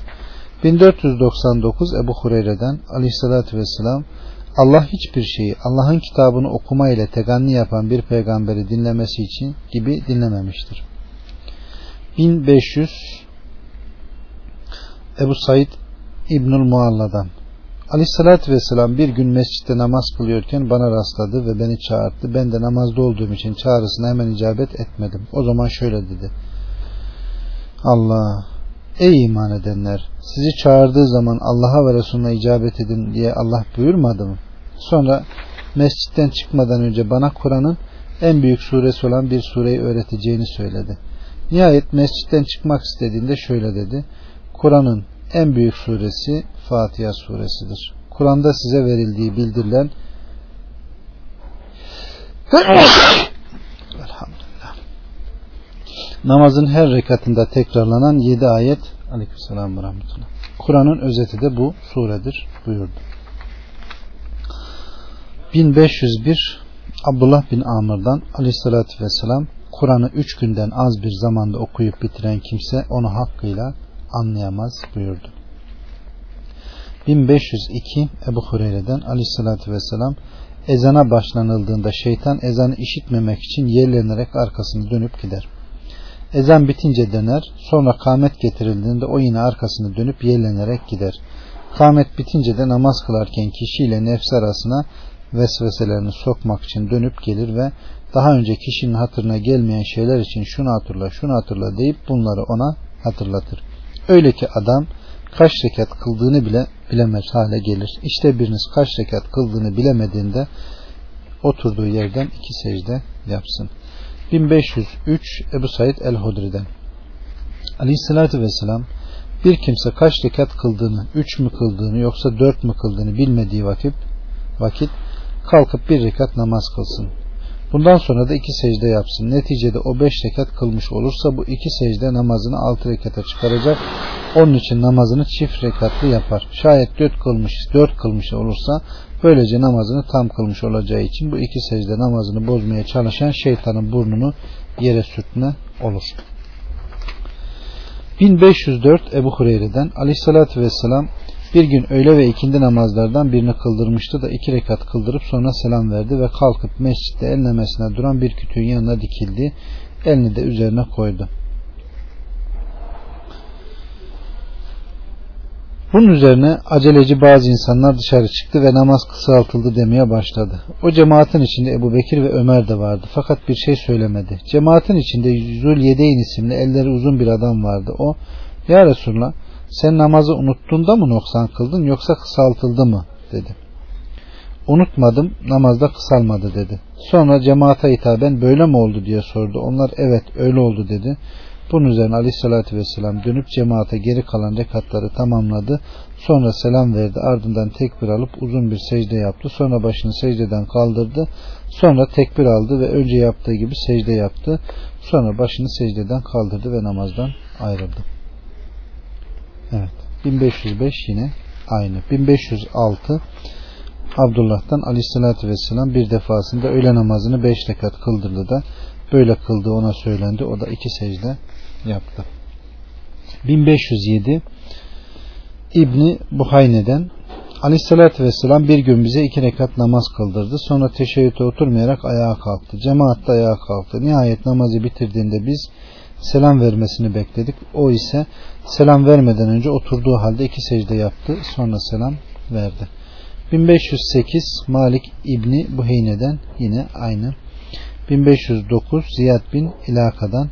1499 Ebu Hureyre'den Aleyhissalatü Vesselam Allah hiçbir şeyi Allah'ın kitabını okuma ile teganni yapan bir peygamberi dinlemesi için gibi dinlememiştir. 1500 Ebu Said İbnül Mualla'dan Aleyhissalatü Vesselam bir gün mescitte namaz kılıyorken bana rastladı ve beni çağırdı. Ben de namazda olduğum için çağrısına hemen icabet etmedim. O zaman şöyle dedi. Allah Ey iman edenler sizi çağırdığı zaman Allah'a ve Resulüne icabet edin diye Allah buyurmadı mı? Sonra mescitten çıkmadan önce bana Kur'an'ın en büyük suresi olan bir sureyi öğreteceğini söyledi. Nihayet mescitten çıkmak istediğinde şöyle dedi. Kur'an'ın en büyük suresi Fatiha suresidir. Kur'an'da size verildiği bildirilen Elhamdülillah. Namazın her rekatında tekrarlanan 7 ayet Aleykümselam ve Rahmetullah. Kur'an'ın özeti de bu suredir buyurdu. 1501 Abdullah bin Amr'dan aleyhissalatü vesselam Kur'an'ı üç günden az bir zamanda okuyup bitiren kimse onu hakkıyla anlayamaz buyurdu. 1502 Ebu Hureyre'den aleyhissalatü vesselam ezana başlanıldığında şeytan ezanı işitmemek için yerlenerek arkasını dönüp gider. Ezan bitince döner sonra kâmet getirildiğinde o yine arkasını dönüp yerlenerek gider. Kâmet bitince de namaz kılarken kişiyle nefs arasına vesveselerini sokmak için dönüp gelir ve daha önce kişinin hatırına gelmeyen şeyler için şunu hatırla şunu hatırla deyip bunları ona hatırlatır. Öyle ki adam kaç rekat kıldığını bile bilemez hale gelir. İşte biriniz kaç rekat kıldığını bilemediğinde oturduğu yerden iki secde yapsın. 1503 Ebu Said el-Hudri'den Aleyhissalatü Vesselam bir kimse kaç rekat kıldığını, üç mü kıldığını yoksa dört mü kıldığını bilmediği vakit, vakit kalkıp bir rekat namaz kılsın. Bundan sonra da iki secde yapsın. Neticede o beş rekat kılmış olursa bu iki secde namazını altı rekata çıkaracak. Onun için namazını çift rekatlı yapar. Şayet dört kılmış, dört kılmış olursa böylece namazını tam kılmış olacağı için bu iki secde namazını bozmaya çalışan şeytanın burnunu yere sürtme olur. 1504 Ebu Hureyre'den Aleyhisselatü Vesselam bir gün öğle ve ikindi namazlardan birini kıldırmıştı da iki rekat kıldırıp sonra selam verdi ve kalkıp mescitte ellemesine duran bir kütüğün yanına dikildi. Elini de üzerine koydu. Bunun üzerine aceleci bazı insanlar dışarı çıktı ve namaz kısaltıldı demeye başladı. O cemaatin içinde Ebu Bekir ve Ömer de vardı fakat bir şey söylemedi. Cemaatin içinde Zülyedeyn isimli elleri uzun bir adam vardı. O ya Resulallah sen namazı unuttuğunda mı noksan kıldın yoksa kısaltıldı mı dedi. Unutmadım namazda kısalmadı dedi. Sonra cemaate hitaben böyle mi oldu diye sordu. Onlar evet öyle oldu dedi. Bunun üzerine aleyhissalatü vesselam dönüp cemaate geri kalan rekatları tamamladı. Sonra selam verdi. Ardından tekbir alıp uzun bir secde yaptı. Sonra başını secdeden kaldırdı. Sonra tekbir aldı ve önce yaptığı gibi secde yaptı. Sonra başını secdeden kaldırdı ve namazdan ayrıldı. Evet. 1505 yine aynı. 1506 Abdullah'tan aleyhissalatü vesselam bir defasında öğle namazını 5 rekat kıldırdı da böyle kıldı ona söylendi. O da iki secde yaptı. 1507 İbni Buhayne'den Aleyhissalatü Vesselam bir gün bize iki rekat namaz kıldırdı. Sonra teşebbüte oturmayarak ayağa kalktı. Cemaat de ayağa kalktı. Nihayet namazı bitirdiğinde biz selam vermesini bekledik. O ise selam vermeden önce oturduğu halde iki secde yaptı. Sonra selam verdi. 1508 Malik İbni Buheyne'den yine aynı. 1509 Ziyad bin İlaka'dan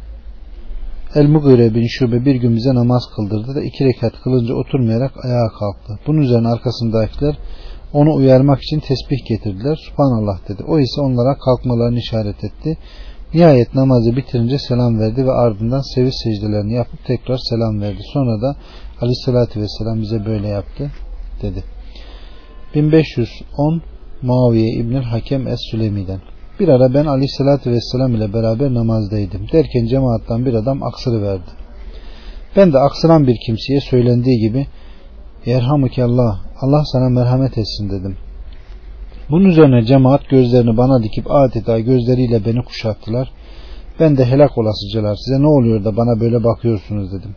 El-Mugire bin Şube bir gün bize namaz kıldırdı da iki rekat kılınca oturmayarak ayağa kalktı. Bunun üzerine arkasındakiler onu uyarmak için tesbih getirdiler. Subhanallah dedi. O ise onlara kalkmalarını işaret etti. Nihayet namazı bitirince selam verdi ve ardından seviş secdelerini yapıp tekrar selam verdi. Sonra da aleyhissalatü vesselam bize böyle yaptı dedi. 1510 Muaviye İbnül Hakem Es-Sülemi'den bir ara ben aleyhissalatü vesselam ile beraber namazdaydım. Derken cemaattan bir adam aksırıverdi. Ben de aksıran bir kimseye söylendiği gibi Yerhamüke Allah, Allah sana merhamet etsin dedim. Bunun üzerine cemaat gözlerini bana dikip adeta gözleriyle beni kuşattılar. Ben de helak olasıcalar size ne oluyor da bana böyle bakıyorsunuz dedim.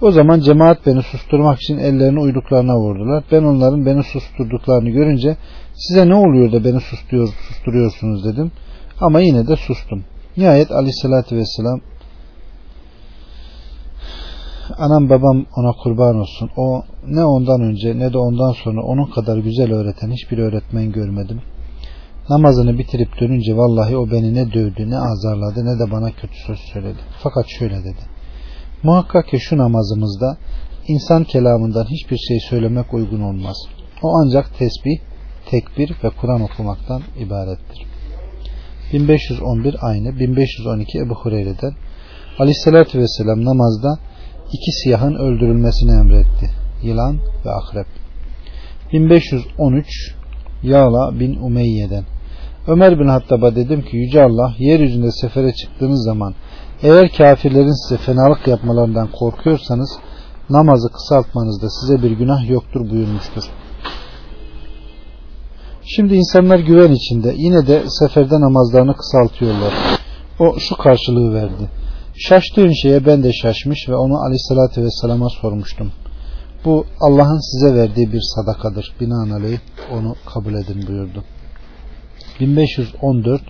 O zaman cemaat beni susturmak için ellerini uyduklarına vurdular. Ben onların beni susturduklarını görünce size ne oluyor da beni susturuyor, susturuyorsunuz dedim. Ama yine de sustum. Nihayet aleyhissalatü vesselam anam babam ona kurban olsun. O ne ondan önce ne de ondan sonra onun kadar güzel öğreten hiçbir öğretmen görmedim. Namazını bitirip dönünce vallahi o beni ne dövdü ne azarladı ne de bana kötü söz söyledi. Fakat şöyle dedi. Muhakkak ki şu namazımızda insan kelamından hiçbir şey söylemek uygun olmaz. O ancak tesbih, tekbir ve Kur'an okumaktan ibarettir. 1511 aynı 1512 Ebu Hureyre'den Aleyhisselatü Vesselam namazda iki siyahın öldürülmesini emretti. Yılan ve akrep. 1513 Yağla bin Umeyye'den Ömer bin Hattab'a dedim ki Yüce Allah yeryüzünde sefere çıktığınız zaman eğer kafirlerin size fenalık yapmalarından korkuyorsanız namazı kısaltmanızda size bir günah yoktur buyurmuştur. Şimdi insanlar güven içinde yine de seferde namazlarını kısaltıyorlar. O şu karşılığı verdi. Şaştığın şeye ben de şaşmış ve onu aleyhissalatü vesselama sormuştum. Bu Allah'ın size verdiği bir sadakadır. Binaenaleyh onu kabul edin buyurdu. 1514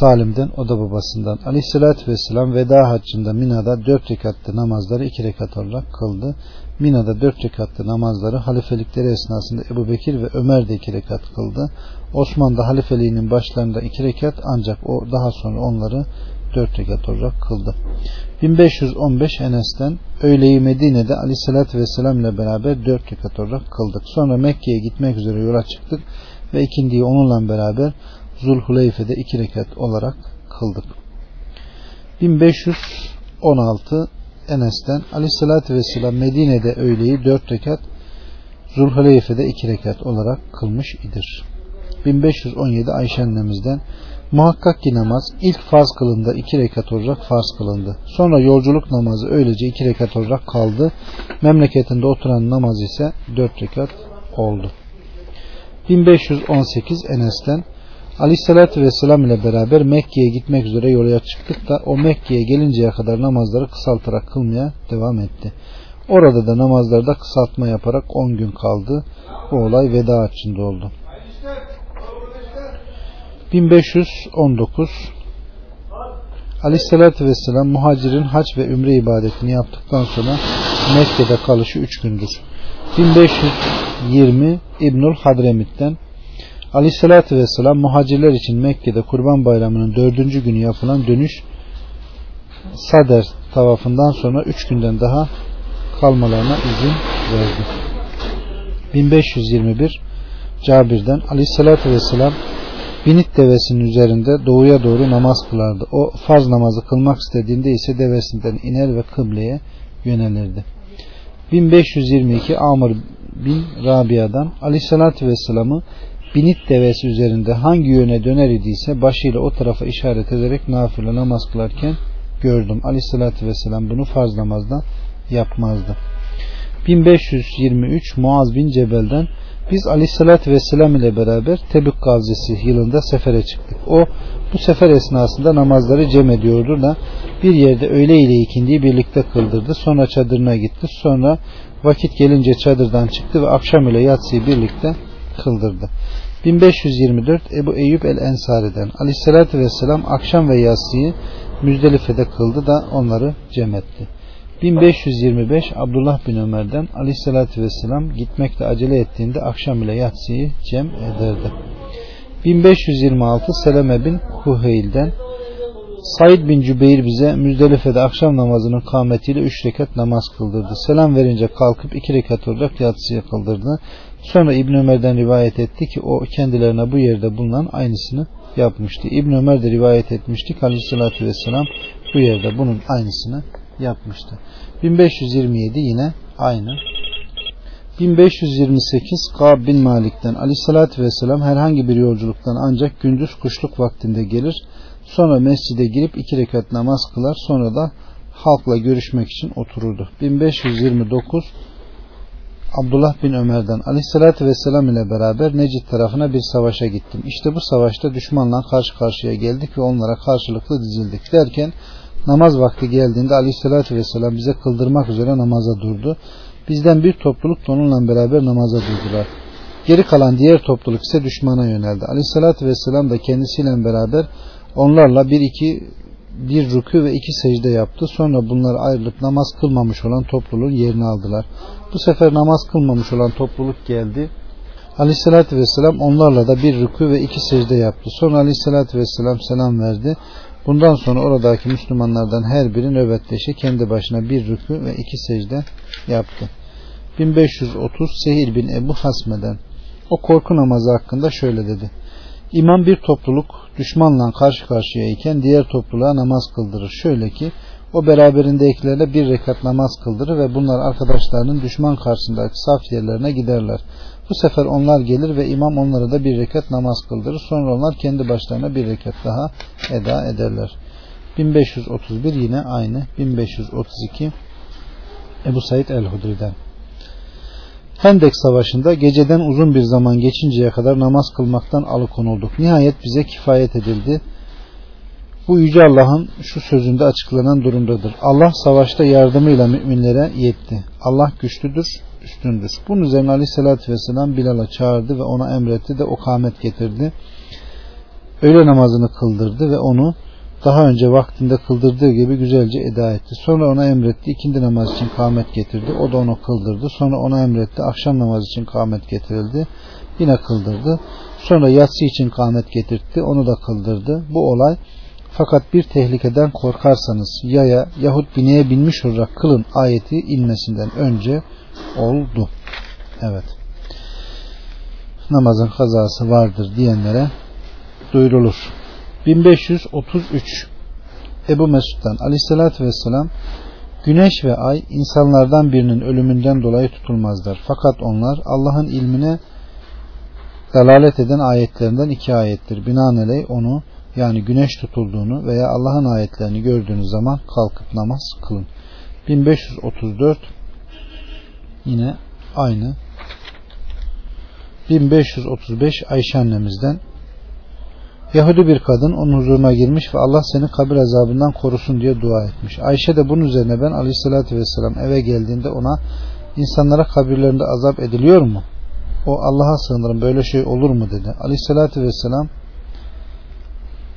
Salim'den o da babasından. Aleyhissalatü vesselam veda haccında Mina'da dört rekatlı namazları iki rekat olarak kıldı. Mina'da dört rekatlı namazları halifelikleri esnasında Ebu Bekir ve Ömer de iki rekat kıldı. Osman da halifeliğinin başlarında iki rekat ancak o daha sonra onları dört rekat olarak kıldı. 1515 Enes'ten öğleyi Medine'de aleyhissalatü vesselam ile beraber dört rekat olarak kıldık. Sonra Mekke'ye gitmek üzere yola çıktık ve ikindiyi onunla beraber Zulhuleyfe'de iki rekat olarak kıldık. 1516 Enes'ten Aleyhisselatü Vesselam Medine'de öğleyi dört rekat Zulhuleyfe'de iki rekat olarak kılmış idir. 1517 Ayşe annemizden Muhakkak ki namaz ilk farz kılında iki rekat olarak farz kılındı. Sonra yolculuk namazı öylece iki rekat olarak kaldı. Memleketinde oturan namaz ise dört rekat oldu. 1518 Enes'ten Aleyhisselatü Vesselam ile beraber Mekke'ye gitmek üzere yola çıktık da o Mekke'ye gelinceye kadar namazları kısaltarak kılmaya devam etti. Orada da namazlarda kısaltma yaparak 10 gün kaldı. Bu olay veda açında oldu. 1519 Aleyhisselatü Vesselam muhacirin hac ve ümre ibadetini yaptıktan sonra Mekke'de kalışı 3 gündür. 1520 İbnül Hadremit'ten Aleyhisselatü Vesselam muhacirler için Mekke'de kurban bayramının dördüncü günü yapılan dönüş Sader tavafından sonra üç günden daha kalmalarına izin verdi. 1521 Cabir'den Aleyhisselatü Vesselam binit devesinin üzerinde doğuya doğru namaz kılardı. O farz namazı kılmak istediğinde ise devesinden iner ve kıbleye yönelirdi. 1522 Amr bin Rabia'dan Aleyhisselatü Vesselam'ı binit devesi üzerinde hangi yöne döner idiyse başıyla o tarafa işaret ederek nafile namaz kılarken gördüm. Aleyhissalatü vesselam bunu farz namazda yapmazdı. 1523 Muaz bin Cebel'den biz aleyhissalatü vesselam ile beraber Tebük gazisi yılında sefere çıktık. O bu sefer esnasında namazları cem ediyordu da bir yerde öğle ile ikindiyi birlikte kıldırdı. Sonra çadırına gitti. Sonra vakit gelince çadırdan çıktı ve akşam ile yatsıyı birlikte kıldırdı. 1524 Ebu Eyyub el-Ensari'den Aleyhisselatü Vesselam akşam ve yatsıyı Müzdelife'de kıldı da onları cem etti. 1525 Abdullah bin Ömer'den Aleyhisselatü Vesselam gitmekle acele ettiğinde akşam ile yatsıyı cem ederdi. 1526 Seleme bin Huheyl'den Said bin Cübeyr bize Müzdelife'de akşam namazının kâmetiyle 3 rekat namaz kıldırdı. Selam verince kalkıp 2 rekat olarak yatsıya kıldırdı. Sonra İbn Ömer'den rivayet etti ki o kendilerine bu yerde bulunan aynısını yapmıştı. İbn Ömer de rivayet etmişti ki Aleyhisselatü Vesselam bu yerde bunun aynısını yapmıştı. 1527 yine aynı. 1528 Kab bin Malik'ten Aleyhisselatü Vesselam herhangi bir yolculuktan ancak gündüz kuşluk vaktinde gelir Sonra mescide girip iki rekat namaz kılar. Sonra da halkla görüşmek için otururdu. 1529 Abdullah bin Ömer'den aleyhissalatü vesselam ile beraber Necid tarafına bir savaşa gittim. İşte bu savaşta düşmanla karşı karşıya geldik ve onlara karşılıklı dizildik. Derken namaz vakti geldiğinde aleyhissalatü vesselam bize kıldırmak üzere namaza durdu. Bizden bir topluluk da onunla beraber namaza durdular. Geri kalan diğer topluluk ise düşmana yöneldi. Aleyhissalatü vesselam da kendisiyle beraber Onlarla bir iki bir rükü ve iki secde yaptı. Sonra bunlar ayrılıp namaz kılmamış olan topluluğun yerini aldılar. Bu sefer namaz kılmamış olan topluluk geldi. Aleyhissalatü vesselam onlarla da bir rükü ve iki secde yaptı. Sonra aleyhissalatü vesselam selam verdi. Bundan sonra oradaki Müslümanlardan her biri nöbetleşe kendi başına bir rükü ve iki secde yaptı. 1530 Sehir bin Ebu Hasme'den o korku namazı hakkında şöyle dedi. İmam bir topluluk düşmanla karşı karşıya iken diğer topluluğa namaz kıldırır. Şöyle ki o beraberindekilerle bir rekat namaz kıldırır ve bunlar arkadaşlarının düşman karşısındaki saf yerlerine giderler. Bu sefer onlar gelir ve imam onlara da bir rekat namaz kıldırır. Sonra onlar kendi başlarına bir rekat daha eda ederler. 1531 yine aynı. 1532 Ebu Said el-Hudri'den. Hendek Savaşı'nda geceden uzun bir zaman geçinceye kadar namaz kılmaktan alıkonulduk. Nihayet bize kifayet edildi. Bu Yüce Allah'ın şu sözünde açıklanan durumdadır. Allah savaşta yardımıyla müminlere yetti. Allah güçlüdür, üstündür. Bunun üzerine Aleyhisselatü Vesselam Bilal'a çağırdı ve ona emretti de o kamet getirdi. Öğle namazını kıldırdı ve onu daha önce vaktinde kıldırdığı gibi güzelce eda etti. Sonra ona emretti ikindi namaz için kâmet getirdi. O da onu kıldırdı. Sonra ona emretti akşam namaz için kâmet getirildi. Yine kıldırdı. Sonra yatsı için kâmet getirtti. Onu da kıldırdı. Bu olay fakat bir tehlikeden korkarsanız yaya yahut bineğe binmiş olarak kılın ayeti inmesinden önce oldu. Evet. Namazın kazası vardır diyenlere duyurulur. 1533 Ebu Mesud'dan aleyhissalatü vesselam Güneş ve ay insanlardan birinin ölümünden dolayı tutulmazlar. Fakat onlar Allah'ın ilmine dalalet eden ayetlerinden iki ayettir. Binaenaleyh onu yani güneş tutulduğunu veya Allah'ın ayetlerini gördüğünüz zaman kalkıp namaz kılın. 1534 yine aynı 1535 Ayşe annemizden Yahudi bir kadın onun huzuruna girmiş ve Allah seni kabir azabından korusun diye dua etmiş. Ayşe de bunun üzerine ben aleyhissalatü vesselam eve geldiğinde ona insanlara kabirlerinde azap ediliyor mu? O Allah'a sığınırım böyle şey olur mu dedi. Aleyhissalatü vesselam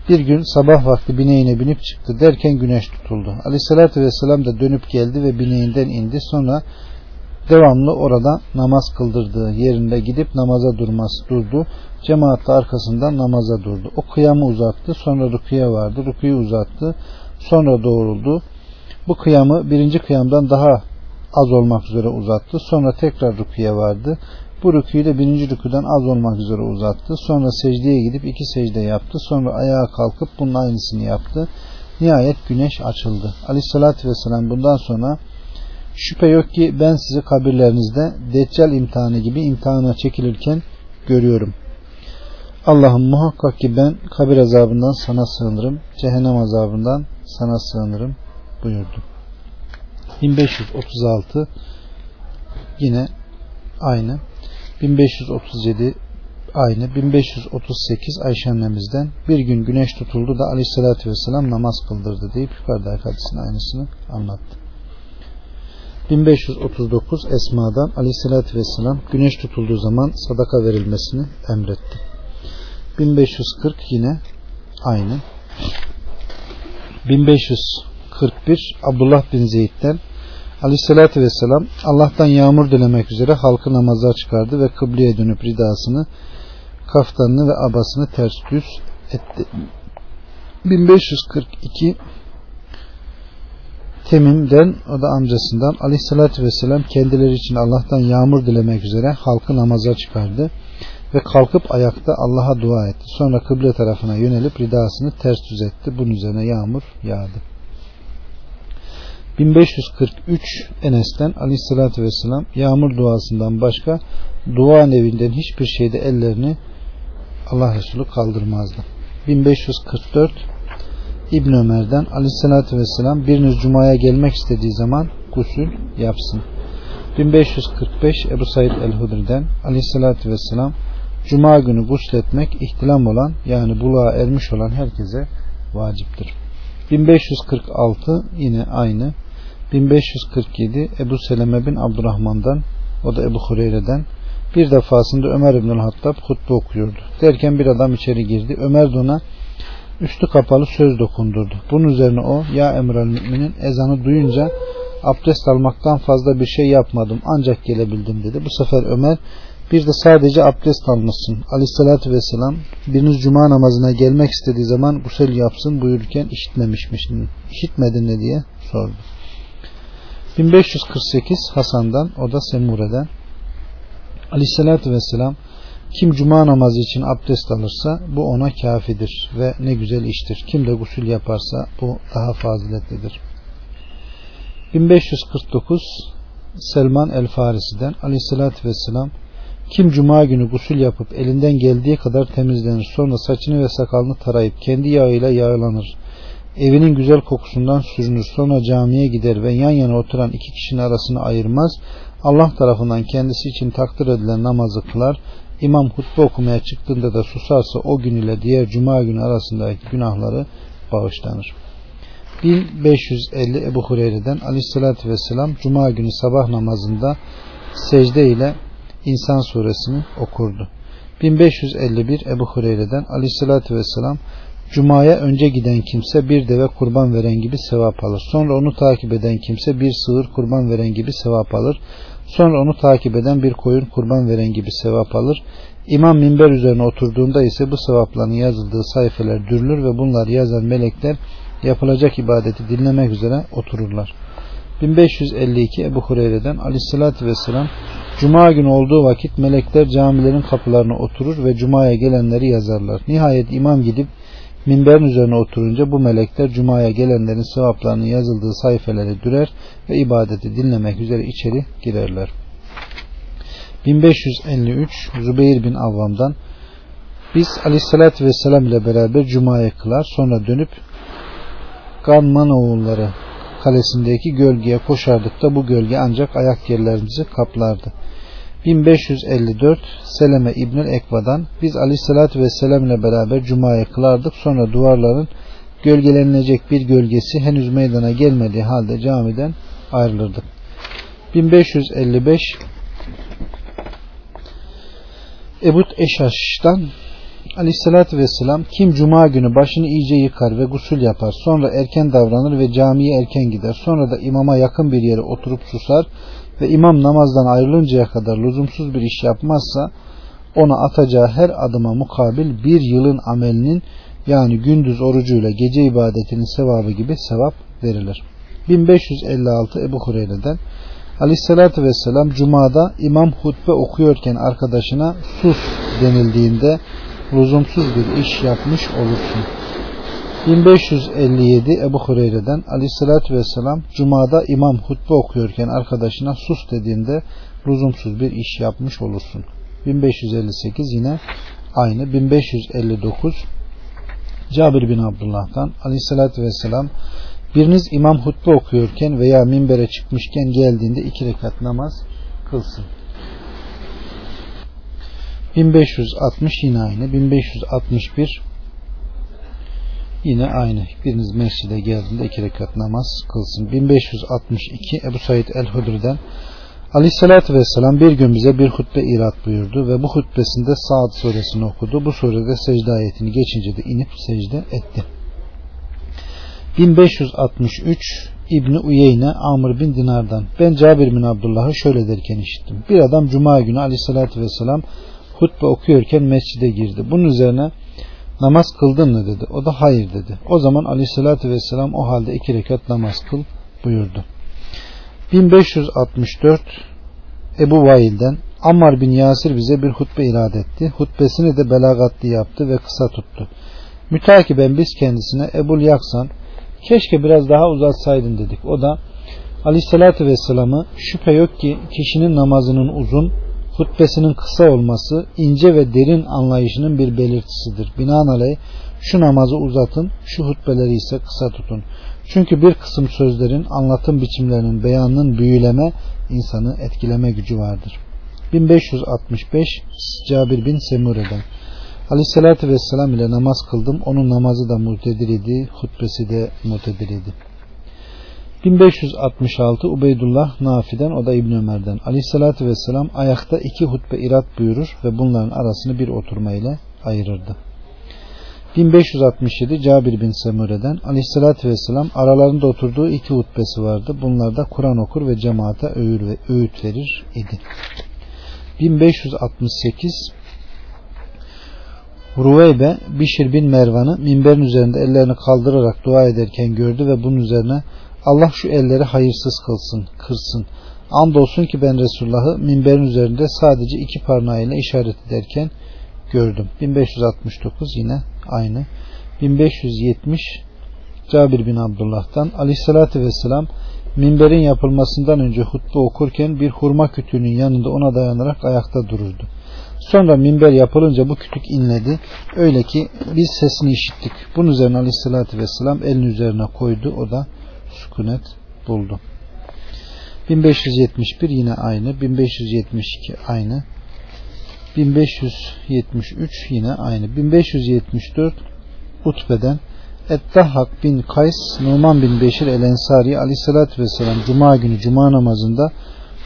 bir gün sabah vakti bineğine binip çıktı derken güneş tutuldu. Aleyhissalatü vesselam da dönüp geldi ve bineğinden indi. Sonra devamlı orada namaz kıldırdığı yerinde gidip namaza durması durdu. Cemaat arkasından namaza durdu. O kıyamı uzattı. Sonra rüküye vardı. Rüküyü uzattı. Sonra doğruldu. Bu kıyamı birinci kıyamdan daha az olmak üzere uzattı. Sonra tekrar rüküye vardı. Bu rüküyü de birinci rüküden az olmak üzere uzattı. Sonra secdeye gidip iki secde yaptı. Sonra ayağa kalkıp bunun aynısını yaptı. Nihayet güneş açıldı. Aleyhissalatü vesselam bundan sonra şüphe yok ki ben sizi kabirlerinizde deccal imtihanı gibi imtihana çekilirken görüyorum. Allah'ım muhakkak ki ben kabir azabından sana sığınırım, cehennem azabından sana sığınırım buyurdu. 1536 yine aynı. 1537 aynı. 1538 Ayşe annemizden bir gün güneş tutuldu da aleyhissalatü vesselam namaz kıldırdı deyip yukarıdaki hadisin aynısını anlattı. 1539 Esma'dan aleyhissalatü vesselam güneş tutulduğu zaman sadaka verilmesini emretti. 1540 yine aynı. 1541 Abdullah bin Zeyd'den Aleyhisselatü Vesselam Allah'tan yağmur dilemek üzere halkı namaza çıkardı ve kıbleye dönüp ridasını, kaftanını ve abasını ters düz etti. 1542 Temim'den o da amcasından Aleyhisselatü Vesselam kendileri için Allah'tan yağmur dilemek üzere halkı namaza çıkardı ve kalkıp ayakta Allah'a dua etti. Sonra kıble tarafına yönelip ridasını ters düz etti. Bunun üzerine yağmur yağdı. 1543 Enes'ten Aleyhisselatü Vesselam yağmur duasından başka dua nevinden hiçbir şeyde ellerini Allah Resulü kaldırmazdı. 1544 İbn Ömer'den Aleyhisselatü Vesselam biriniz Cuma'ya gelmek istediği zaman gusül yapsın. 1545 Ebu Said el-Hudri'den Aleyhisselatü Vesselam Cuma günü gusletmek ihtilam olan yani buluğa ermiş olan herkese vaciptir. 1546 yine aynı. 1547 Ebu Seleme bin Abdurrahman'dan o da Ebu Hureyre'den bir defasında Ömer İbnül Hattab hutbe okuyordu. Derken bir adam içeri girdi. Ömer de ona üstü kapalı söz dokundurdu. Bunun üzerine o ya emrel müminin ezanı duyunca abdest almaktan fazla bir şey yapmadım ancak gelebildim dedi. Bu sefer Ömer bir de sadece abdest almışsın. Aleyhissalatü vesselam biriniz cuma namazına gelmek istediği zaman gusül yapsın buyururken işitmemişmişsin. İşitmedin ne diye sordu. 1548 Hasan'dan o da Semure'den Aleyhissalatü vesselam kim cuma namazı için abdest alırsa bu ona kafidir ve ne güzel iştir. Kim de gusül yaparsa bu daha faziletlidir. 1549 Selman el Farisi'den Aleyhissalatü vesselam kim cuma günü gusül yapıp elinden geldiği kadar temizlenir sonra saçını ve sakalını tarayıp kendi yağıyla yağlanır evinin güzel kokusundan sürünür sonra camiye gider ve yan yana oturan iki kişinin arasını ayırmaz Allah tarafından kendisi için takdir edilen namazı kılar İmam hutbe okumaya çıktığında da susarsa o gün ile diğer cuma günü arasındaki günahları bağışlanır. 1550 Ebu Hureyre'den aleyhissalatü vesselam cuma günü sabah namazında secde ile İnsan suresini okurdu. 1551 Ebu Hureyre'den aleyhissalatü vesselam Cuma'ya önce giden kimse bir deve kurban veren gibi sevap alır. Sonra onu takip eden kimse bir sığır kurban veren gibi sevap alır. Sonra onu takip eden bir koyun kurban veren gibi sevap alır. İmam minber üzerine oturduğunda ise bu sevapların yazıldığı sayfeler dürülür ve bunlar yazan melekler yapılacak ibadeti dinlemek üzere otururlar. 1552 Ebu Hureyre'den aleyhissalatü vesselam Cuma günü olduğu vakit melekler camilerin kapılarına oturur ve Cuma'ya gelenleri yazarlar. Nihayet imam gidip minberin üzerine oturunca bu melekler Cuma'ya gelenlerin sevaplarının yazıldığı sayfeleri dürer ve ibadeti dinlemek üzere içeri girerler. 1553 Zübeyir bin Avvam'dan biz aleyhissalatü vesselam ile beraber Cuma'ya kılar sonra dönüp Ganman oğulları kalesindeki gölgeye koşardık da bu gölge ancak ayak yerlerimizi kaplardı. 1554 Seleme İbnül Ekva'dan biz aleyhissalatü vesselam ile beraber Cuma'ya kılardık sonra duvarların gölgelenilecek bir gölgesi henüz meydana gelmediği halde camiden ayrılırdık. 1555 Ebut Eşaş'tan Aleyhissalatü Vesselam kim cuma günü başını iyice yıkar ve gusül yapar sonra erken davranır ve camiye erken gider sonra da imama yakın bir yere oturup susar ve imam namazdan ayrılıncaya kadar lüzumsuz bir iş yapmazsa ona atacağı her adıma mukabil bir yılın amelinin yani gündüz orucuyla gece ibadetinin sevabı gibi sevap verilir. 1556 Ebu Hureyre'den Aleyhissalatü Vesselam Cuma'da imam hutbe okuyorken arkadaşına sus denildiğinde lüzumsuz bir iş yapmış olursun. 1557 Ebu Hureyre'den aleyhissalatü vesselam Cuma'da imam hutbe okuyorken arkadaşına sus dediğinde lüzumsuz bir iş yapmış olursun. 1558 yine aynı. 1559 Cabir bin Abdullah'tan aleyhissalatü vesselam biriniz imam hutbe okuyorken veya minbere çıkmışken geldiğinde iki rekat namaz kılsın. 1560 yine aynı. 1561 yine aynı. Biriniz mescide geldiğinde iki rekat namaz kılsın. 1562 Ebu Said el-Hudri'den Aleyhissalatü Vesselam bir gün bize bir hutbe irat buyurdu ve bu hutbesinde Saad suresini okudu. Bu surede secde ayetini geçince de inip secde etti. 1563 İbni Uyeyne Amr bin Dinar'dan ben Cabir bin Abdullah'ı şöyle derken işittim. Bir adam Cuma günü aleyhissalatü vesselam hutbe okuyorken mescide girdi. Bunun üzerine namaz kıldın mı dedi. O da hayır dedi. O zaman aleyhissalatü vesselam o halde iki rekat namaz kıl buyurdu. 1564 Ebu Vail'den Ammar bin Yasir bize bir hutbe irade etti. Hutbesini de belagatli yaptı ve kısa tuttu. Mütakiben biz kendisine Ebul Yaksan keşke biraz daha uzatsaydın dedik. O da Aleyhisselatü Vesselam'ı şüphe yok ki kişinin namazının uzun, hutbesinin kısa olması ince ve derin anlayışının bir belirtisidir. Binaenaleyh şu namazı uzatın, şu hutbeleri ise kısa tutun. Çünkü bir kısım sözlerin anlatım biçimlerinin beyanının büyüleme, insanı etkileme gücü vardır. 1565 Cabir bin Semure'den Aleyhissalatü Vesselam ile namaz kıldım. Onun namazı da mutedir idi. Hutbesi de mutedir idi. 1566 Ubeydullah Nafi'den o da İbn Ömer'den. Aleyhissalatü Vesselam ayakta iki hutbe irat buyurur ve bunların arasını bir oturma ile ayırırdı. 1567 Cabir bin Semure'den Aleyhissalatü Vesselam aralarında oturduğu iki hutbesi vardı. Bunlarda Kur'an okur ve cemaate öğür ve öğüt verir idi. 1568 Ruveybe Bişir bin Mervan'ı minberin üzerinde ellerini kaldırarak dua ederken gördü ve bunun üzerine Allah şu elleri hayırsız kılsın, kırsın. Andolsun ki ben Resulullah'ı minberin üzerinde sadece iki parmağıyla işaret ederken gördüm. 1569 yine aynı. 1570 Cabir bin Abdullah'tan Aleyhisselatü Vesselam minberin yapılmasından önce hutbe okurken bir hurma kütüğünün yanında ona dayanarak ayakta dururdu. Sonra minber yapılınca bu kütük inledi. Öyle ki biz sesini işittik. Bunun üzerine aleyhissalatü vesselam elini üzerine koydu. O da sükunet buldu. 1571 yine aynı. 1572 aynı. 1573 yine aynı. 1574 Utbe'den Ettahhak bin Kays Numan bin Beşir el Ensari aleyhissalatü vesselam Cuma günü Cuma namazında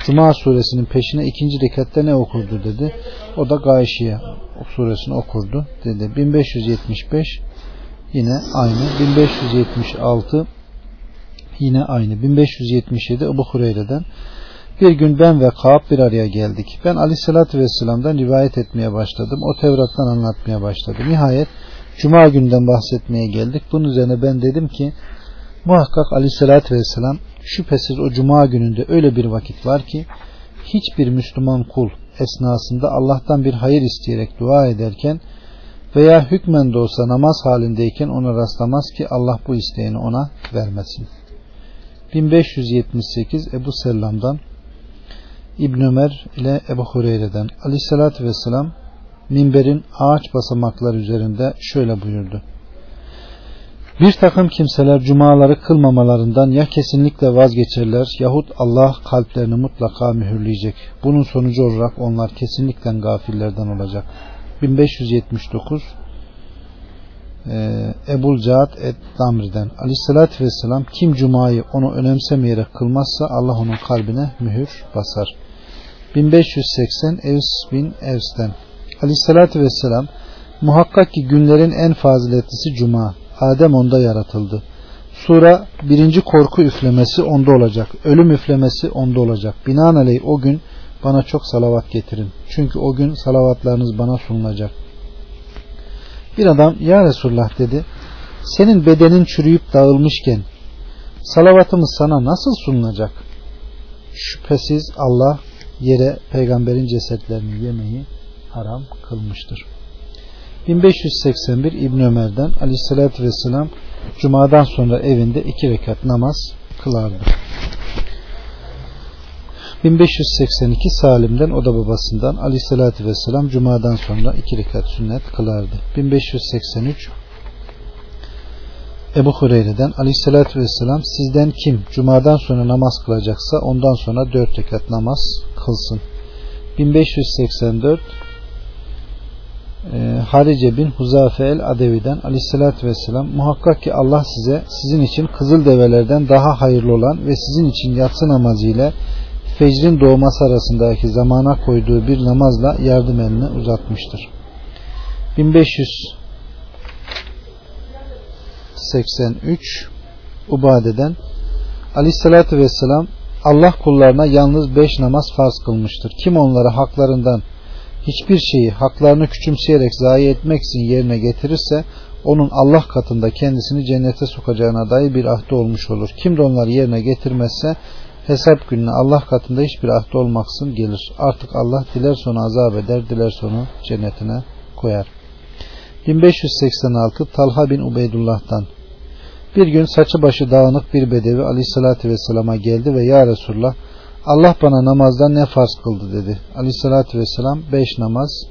Cuma suresinin peşine ikinci rekatta ne okurdu dedi. O da Gayşiye suresini okurdu dedi. 1575 yine aynı. 1576 yine aynı. 1577 Ebu Hureyre'den bir gün ben ve Kaab bir araya geldik. Ben Aleyhisselatü Vesselam'dan rivayet etmeye başladım. O Tevrat'tan anlatmaya başladı. Nihayet Cuma günden bahsetmeye geldik. Bunun üzerine ben dedim ki muhakkak Aleyhisselatü Vesselam şüphesiz o Cuma gününde öyle bir vakit var ki hiçbir Müslüman kul esnasında Allah'tan bir hayır isteyerek dua ederken veya hükmen de olsa namaz halindeyken ona rastlamaz ki Allah bu isteğini ona vermesin. 1578 Ebu Sellam'dan İbn Ömer ile Ebu Hureyre'den Aleyhisselatü Vesselam minberin ağaç basamaklar üzerinde şöyle buyurdu. Bir takım kimseler cumaları kılmamalarından ya kesinlikle vazgeçerler yahut Allah kalplerini mutlaka mühürleyecek. Bunun sonucu olarak onlar kesinlikle gafillerden olacak. 1579 e, Ebul Cahat et Damri'den Aleyhisselatü Vesselam kim cumayı onu önemsemeyerek kılmazsa Allah onun kalbine mühür basar. 1580 Evs bin Evs'ten Aleyhisselatü Vesselam muhakkak ki günlerin en faziletlisi cuma Adem onda yaratıldı. Sura birinci korku üflemesi onda olacak. Ölüm üflemesi onda olacak. Binaenaleyh o gün bana çok salavat getirin. Çünkü o gün salavatlarınız bana sunulacak. Bir adam ya Resulullah dedi. Senin bedenin çürüyüp dağılmışken salavatımız sana nasıl sunulacak? Şüphesiz Allah yere peygamberin cesetlerini yemeyi haram kılmıştır. 1581 İbn Ömer'den Aleyhisselatü Vesselam Cuma'dan sonra evinde iki rekat namaz kılardı. 1582 Salim'den o da babasından Aleyhisselatü Vesselam Cuma'dan sonra iki rekat sünnet kılardı. 1583 Ebu Hureyre'den Aleyhisselatü Vesselam sizden kim Cuma'dan sonra namaz kılacaksa ondan sonra dört rekat namaz kılsın. 1584 e, Harice bin Huzafe el Adevi'den aleyhissalatü vesselam muhakkak ki Allah size sizin için kızıl develerden daha hayırlı olan ve sizin için yatsı namazı ile fecrin doğması arasındaki zamana koyduğu bir namazla yardım elini uzatmıştır. 1583 Ubade'den Aleyhisselatü Vesselam Allah kullarına yalnız beş namaz farz kılmıştır. Kim onlara haklarından hiçbir şeyi haklarını küçümseyerek zayi etmek için yerine getirirse onun Allah katında kendisini cennete sokacağına dair bir ahdi olmuş olur. Kim de onları yerine getirmezse hesap gününe Allah katında hiçbir ahdi olmaksın gelir. Artık Allah diler sonu azap eder, diler sonu cennetine koyar. 1586 Talha bin Ubeydullah'tan bir gün saçı başı dağınık bir bedevi aleyhissalatü vesselama geldi ve ya Resulullah Allah bana namazdan ne farz kıldı dedi. Aleyhissalatü vesselam beş namaz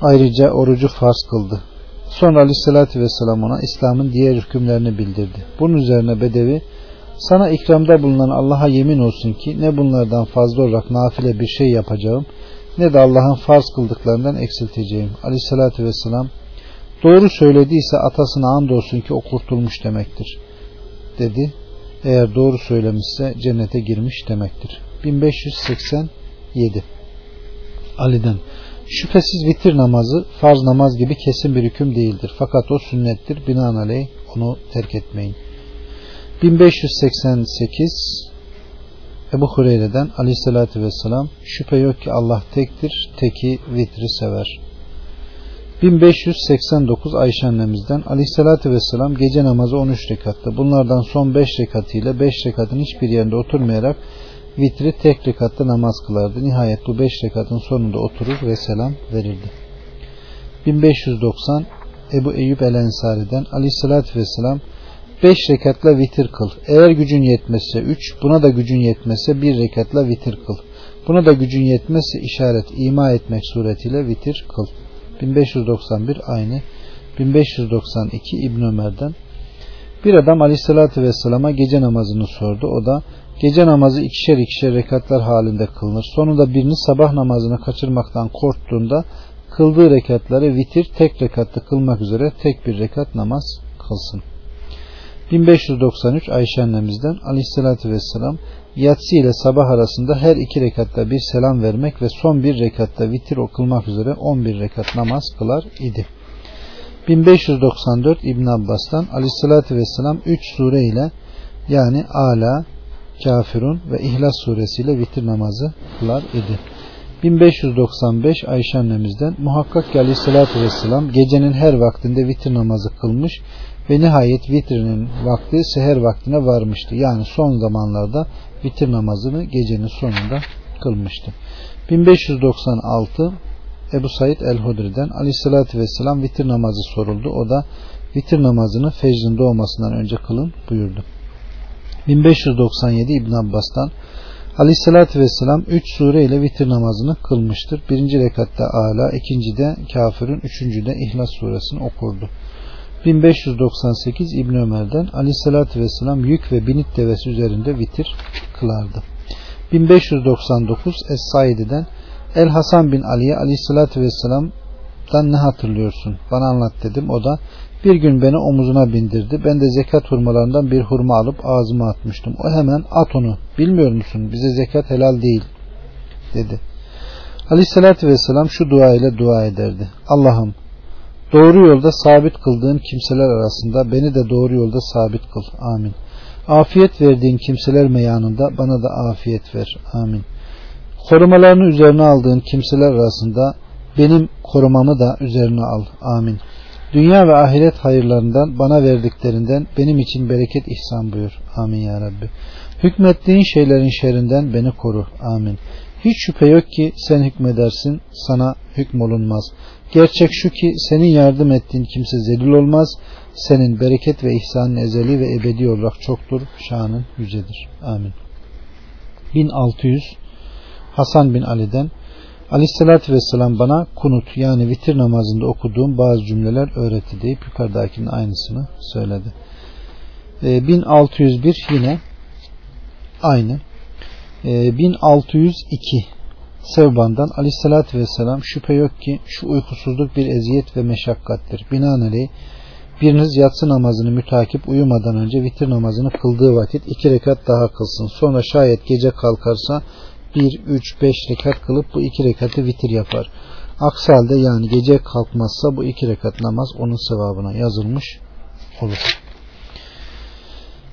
ayrıca orucu farz kıldı. Sonra aleyhissalatü vesselam ona İslam'ın diğer hükümlerini bildirdi. Bunun üzerine bedevi sana ikramda bulunan Allah'a yemin olsun ki ne bunlardan fazla olarak nafile bir şey yapacağım ne de Allah'ın farz kıldıklarından eksilteceğim. Aleyhissalatü vesselam doğru söylediyse atasına andolsun ki o kurtulmuş demektir dedi. Eğer doğru söylemişse cennete girmiş demektir. 1587 Ali'den Şüphesiz vitir namazı farz namaz gibi kesin bir hüküm değildir. Fakat o sünnettir. Binaenaleyh onu terk etmeyin. 1588 Ebu Hureyre'den aleyhissalatü vesselam şüphe yok ki Allah tektir, teki vitri sever. 1589 Ayşe annemizden aleyhissalatü vesselam gece namazı 13 rekatta. Bunlardan son 5 rekatıyla 5 rekatın hiçbir yerinde oturmayarak vitri tek rekatta namaz kılardı. Nihayet bu 5 rekatın sonunda oturur ve selam verirdi. 1590 Ebu Eyyub el Ensari'den aleyhissalatü vesselam 5 rekatla vitir kıl. Eğer gücün yetmezse 3, buna da gücün yetmezse 1 rekatla vitir kıl. Buna da gücün yetmezse işaret, ima etmek suretiyle vitir kıl. 1591 aynı. 1592 İbn Ömer'den bir adam Aleyhisselatü Vesselam'a gece namazını sordu. O da gece namazı ikişer ikişer rekatlar halinde kılınır. Sonunda birini sabah namazını kaçırmaktan korktuğunda kıldığı rekatları vitir tek rekatta kılmak üzere tek bir rekat namaz kılsın. 1593 Ayşe annemizden Aleyhisselatü Vesselam yatsı ile sabah arasında her iki rekatta bir selam vermek ve son bir rekatta vitir okılmak üzere 11 rekat namaz kılar idi. 1594 İbn Abbas'tan Aleyhisselatü Vesselam 3 sure ile yani Ala, Kafirun ve İhlas suresiyle vitir namazı kılar idi. 1595 Ayşe annemizden muhakkak ki Aleyhisselatü Vesselam gecenin her vaktinde vitir namazı kılmış ve nihayet vitrinin vakti seher vaktine varmıştı. Yani son zamanlarda vitir namazını gecenin sonunda kılmıştı. 1596 Ebu Said el-Hudri'den Aleyhisselatü Vesselam vitir namazı soruldu. O da vitir namazını fecrin doğmasından önce kılın buyurdu. 1597 İbn Abbas'tan Aleyhisselatü Vesselam 3 sure ile vitir namazını kılmıştır. Birinci rekatta Ala, ikinci de Kafir'in, üçüncü de İhlas suresini okurdu. 1598 İbn Ömer'den Aleyhisselatü Vesselam yük ve binit devesi üzerinde vitir kılardı. 1599 Es-Saidi'den El Hasan bin Ali'ye Aleyhisselatü Vesselam'dan ne hatırlıyorsun? Bana anlat dedim. O da bir gün beni omuzuna bindirdi. Ben de zekat hurmalarından bir hurma alıp ağzıma atmıştım. O hemen at onu. Bilmiyor musun? Bize zekat helal değil dedi. Aleyhissalatü vesselam şu dua ile dua ederdi. Allah'ım doğru yolda sabit kıldığın kimseler arasında beni de doğru yolda sabit kıl. Amin. Afiyet verdiğin kimseler meyanında bana da afiyet ver. Amin. Korumalarını üzerine aldığın kimseler arasında benim korumamı da üzerine al. Amin. Dünya ve ahiret hayırlarından bana verdiklerinden benim için bereket ihsan buyur. Amin ya Rabbi. Hükmettiğin şeylerin şerrinden beni koru. Amin. Hiç şüphe yok ki sen hükmedersin, sana hükmolunmaz. Gerçek şu ki senin yardım ettiğin kimse zelil olmaz. Senin bereket ve ihsanın ezeli ve ebedi olarak çoktur. Şanın yücedir. Amin. 1600 Hasan bin Ali'den Aleyhissalatü Vesselam bana kunut yani vitir namazında okuduğum bazı cümleler öğretti deyip yukarıdakinin aynısını söyledi. E, ee, 1601 yine aynı. E, ee, 1602 Sevban'dan Aleyhissalatü Vesselam şüphe yok ki şu uykusuzluk bir eziyet ve meşakkattir. Binaenaleyh Biriniz yatsı namazını mütakip uyumadan önce vitir namazını kıldığı vakit iki rekat daha kılsın. Sonra şayet gece kalkarsa bir, üç, beş rekat kılıp bu iki rekatı vitir yapar. Aksi halde yani gece kalkmazsa bu iki rekat namaz onun sevabına yazılmış olur.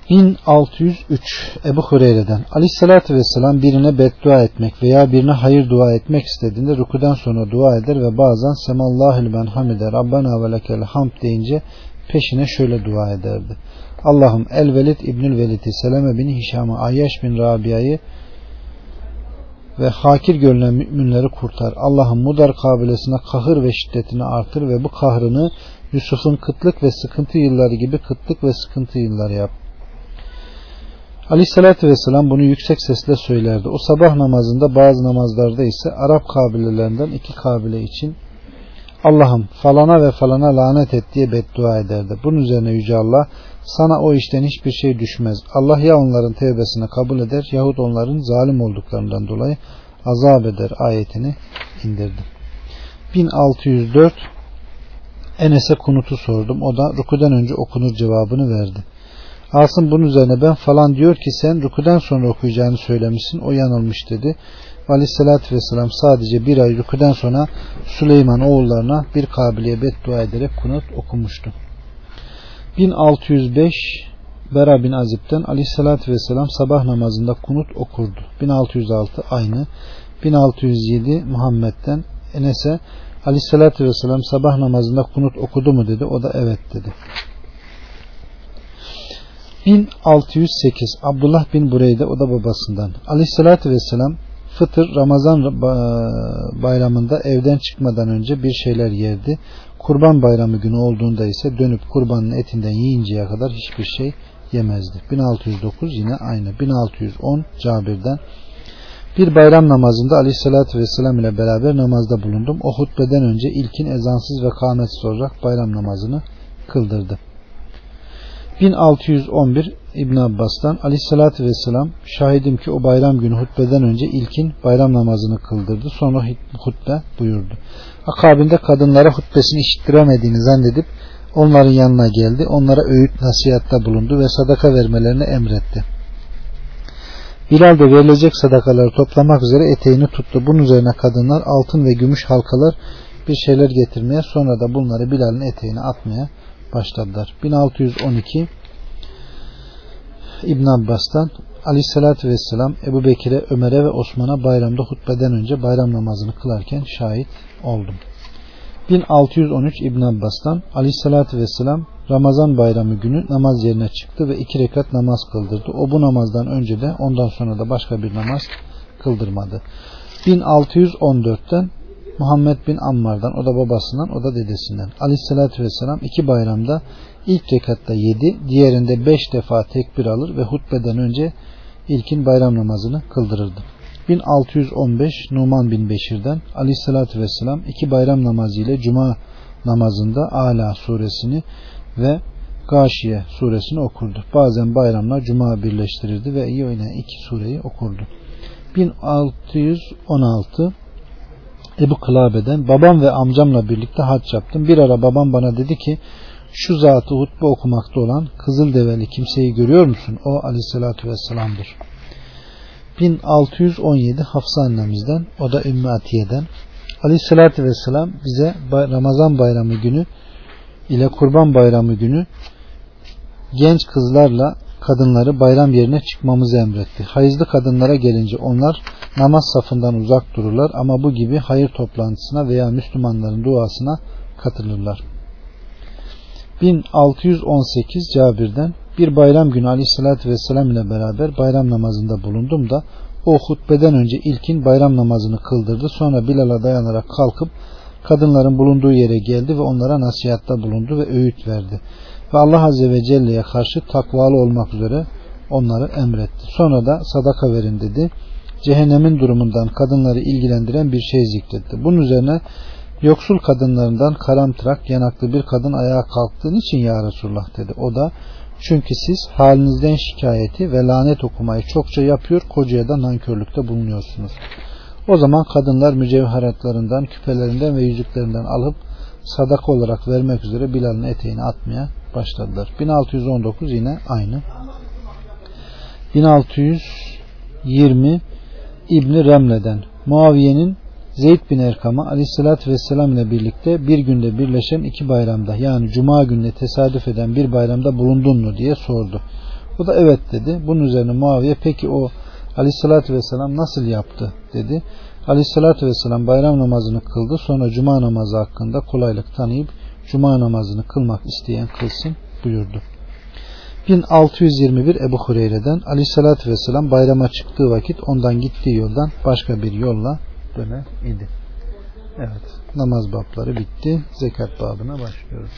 1603 Ebu Hureyre'den Aleyhisselatü Vesselam birine beddua etmek veya birine hayır dua etmek istediğinde rükudan sonra dua eder ve bazen Semallahül ben hamide Rabbena ve lekel hamd deyince peşine şöyle dua ederdi. Allah'ım El Velid İbnül Velid'i Seleme bin Hişam'ı Ayyaş bin Rabia'yı ve hakir görünen müminleri kurtar. Allah'ım Mudar kabilesine kahır ve şiddetini artır ve bu kahrını Yusuf'un kıtlık ve sıkıntı yılları gibi kıtlık ve sıkıntı yılları yap. Aleyhissalatü vesselam bunu yüksek sesle söylerdi. O sabah namazında bazı namazlarda ise Arap kabilelerinden iki kabile için Allah'ım falana ve falana lanet et diye beddua ederdi. Bunun üzerine Yüce Allah sana o işten hiçbir şey düşmez. Allah ya onların tevbesini kabul eder yahut onların zalim olduklarından dolayı azap eder ayetini indirdi. 1604 Enes'e kunutu sordum. O da rüküden önce okunur cevabını verdi. Asım bunun üzerine ben falan diyor ki sen rüküden sonra okuyacağını söylemişsin o yanılmış dedi. Aleyhissalatü vesselam sadece bir ay rüküden sonra Süleyman oğullarına bir kabiliye beddua ederek kunut okumuştu. 1605 Bera bin Azib'den Aleyhissalatü vesselam sabah namazında kunut okurdu. 1606 aynı. 1607 Muhammed'den Enes'e Aleyhissalatü vesselam sabah namazında kunut okudu mu dedi. O da evet dedi. 1608 Abdullah bin Bureyde o da babasından. Aleyhissalatü vesselam fıtır Ramazan bayramında evden çıkmadan önce bir şeyler yerdi. Kurban bayramı günü olduğunda ise dönüp kurbanın etinden yiyinceye kadar hiçbir şey yemezdi. 1609 yine aynı. 1610 Cabir'den bir bayram namazında aleyhissalatü vesselam ile beraber namazda bulundum. O hutbeden önce ilkin ezansız ve kâmetsiz olarak bayram namazını kıldırdı. 1611 İbn Abbas'tan Aleyhisselatü Vesselam şahidim ki o bayram günü hutbeden önce ilkin bayram namazını kıldırdı. Sonra hutbe buyurdu. Akabinde kadınlara hutbesini işittiremediğini zannedip onların yanına geldi. Onlara öğüt nasihatta bulundu ve sadaka vermelerini emretti. Bilal de verilecek sadakaları toplamak üzere eteğini tuttu. Bunun üzerine kadınlar altın ve gümüş halkalar bir şeyler getirmeye sonra da bunları Bilal'in eteğine atmaya başladılar. 1612 İbn Abbas'tan Aleyhisselatü Vesselam Ebu Bekir'e, Ömer'e ve Osman'a bayramda hutbeden önce bayram namazını kılarken şahit oldum. 1613 İbn Abbas'tan Aleyhisselatü Vesselam Ramazan bayramı günü namaz yerine çıktı ve iki rekat namaz kıldırdı. O bu namazdan önce de ondan sonra da başka bir namaz kıldırmadı. 1614'ten Muhammed bin Ammar'dan o da babasından o da dedesinden. Aleyhissalatü vesselam iki bayramda ilk rekatta yedi diğerinde beş defa tekbir alır ve hutbeden önce ilkin bayram namazını kıldırırdı. 1615 Numan bin Beşir'den Aleyhissalatü vesselam iki bayram namazı ile Cuma namazında Ala suresini ve Gâşiye suresini okurdu. Bazen bayramla Cuma birleştirirdi ve yine iki sureyi okurdu. 1616 Ebu Kılabe'den babam ve amcamla birlikte hac yaptım. Bir ara babam bana dedi ki şu zatı hutbe okumakta olan kızıl develi kimseyi görüyor musun? O aleyhissalatü vesselam'dır. 1617 Hafsa annemizden o da Ümmü Atiye'den aleyhissalatü vesselam bize Ramazan bayramı günü ile kurban bayramı günü genç kızlarla kadınları bayram yerine çıkmamızı emretti. Hayızlı kadınlara gelince onlar namaz safından uzak dururlar ama bu gibi hayır toplantısına veya Müslümanların duasına katılırlar. 1618 Cabir'den bir bayram günü aleyhissalatü vesselam ile beraber bayram namazında bulundum da o hutbeden önce ilkin bayram namazını kıldırdı. Sonra Bilal'a dayanarak kalkıp kadınların bulunduğu yere geldi ve onlara nasihatta bulundu ve öğüt verdi. Ve Allah Azze ve Celle'ye karşı takvalı olmak üzere onları emretti. Sonra da sadaka verin dedi cehennemin durumundan kadınları ilgilendiren bir şey zikretti. Bunun üzerine yoksul kadınlarından karamtırak yanaklı bir kadın ayağa kalktığın için ya Resulullah dedi. O da çünkü siz halinizden şikayeti ve lanet okumayı çokça yapıyor, kocaya da nankörlükte bulunuyorsunuz. O zaman kadınlar mücevheratlarından, küpelerinden ve yüzüklerinden alıp sadaka olarak vermek üzere Bilal'in eteğini atmaya başladılar. 1619 yine aynı. 1620 İbni Remle'den Muaviye'nin Zeyd bin Erkam'a aleyhissalatü vesselam ile birlikte bir günde birleşen iki bayramda yani cuma gününe tesadüf eden bir bayramda bulundun mu diye sordu. O da evet dedi. Bunun üzerine Muaviye peki o aleyhissalatü vesselam nasıl yaptı dedi. Aleyhissalatü vesselam bayram namazını kıldı. Sonra cuma namazı hakkında kolaylık tanıyıp cuma namazını kılmak isteyen kılsın buyurdu. 1621 Ebu Hureyre'den Aleyhisselatü Vesselam bayrama çıktığı vakit ondan gittiği yoldan başka bir yolla döner idi. Evet namaz babları bitti. Zekat babına başlıyoruz.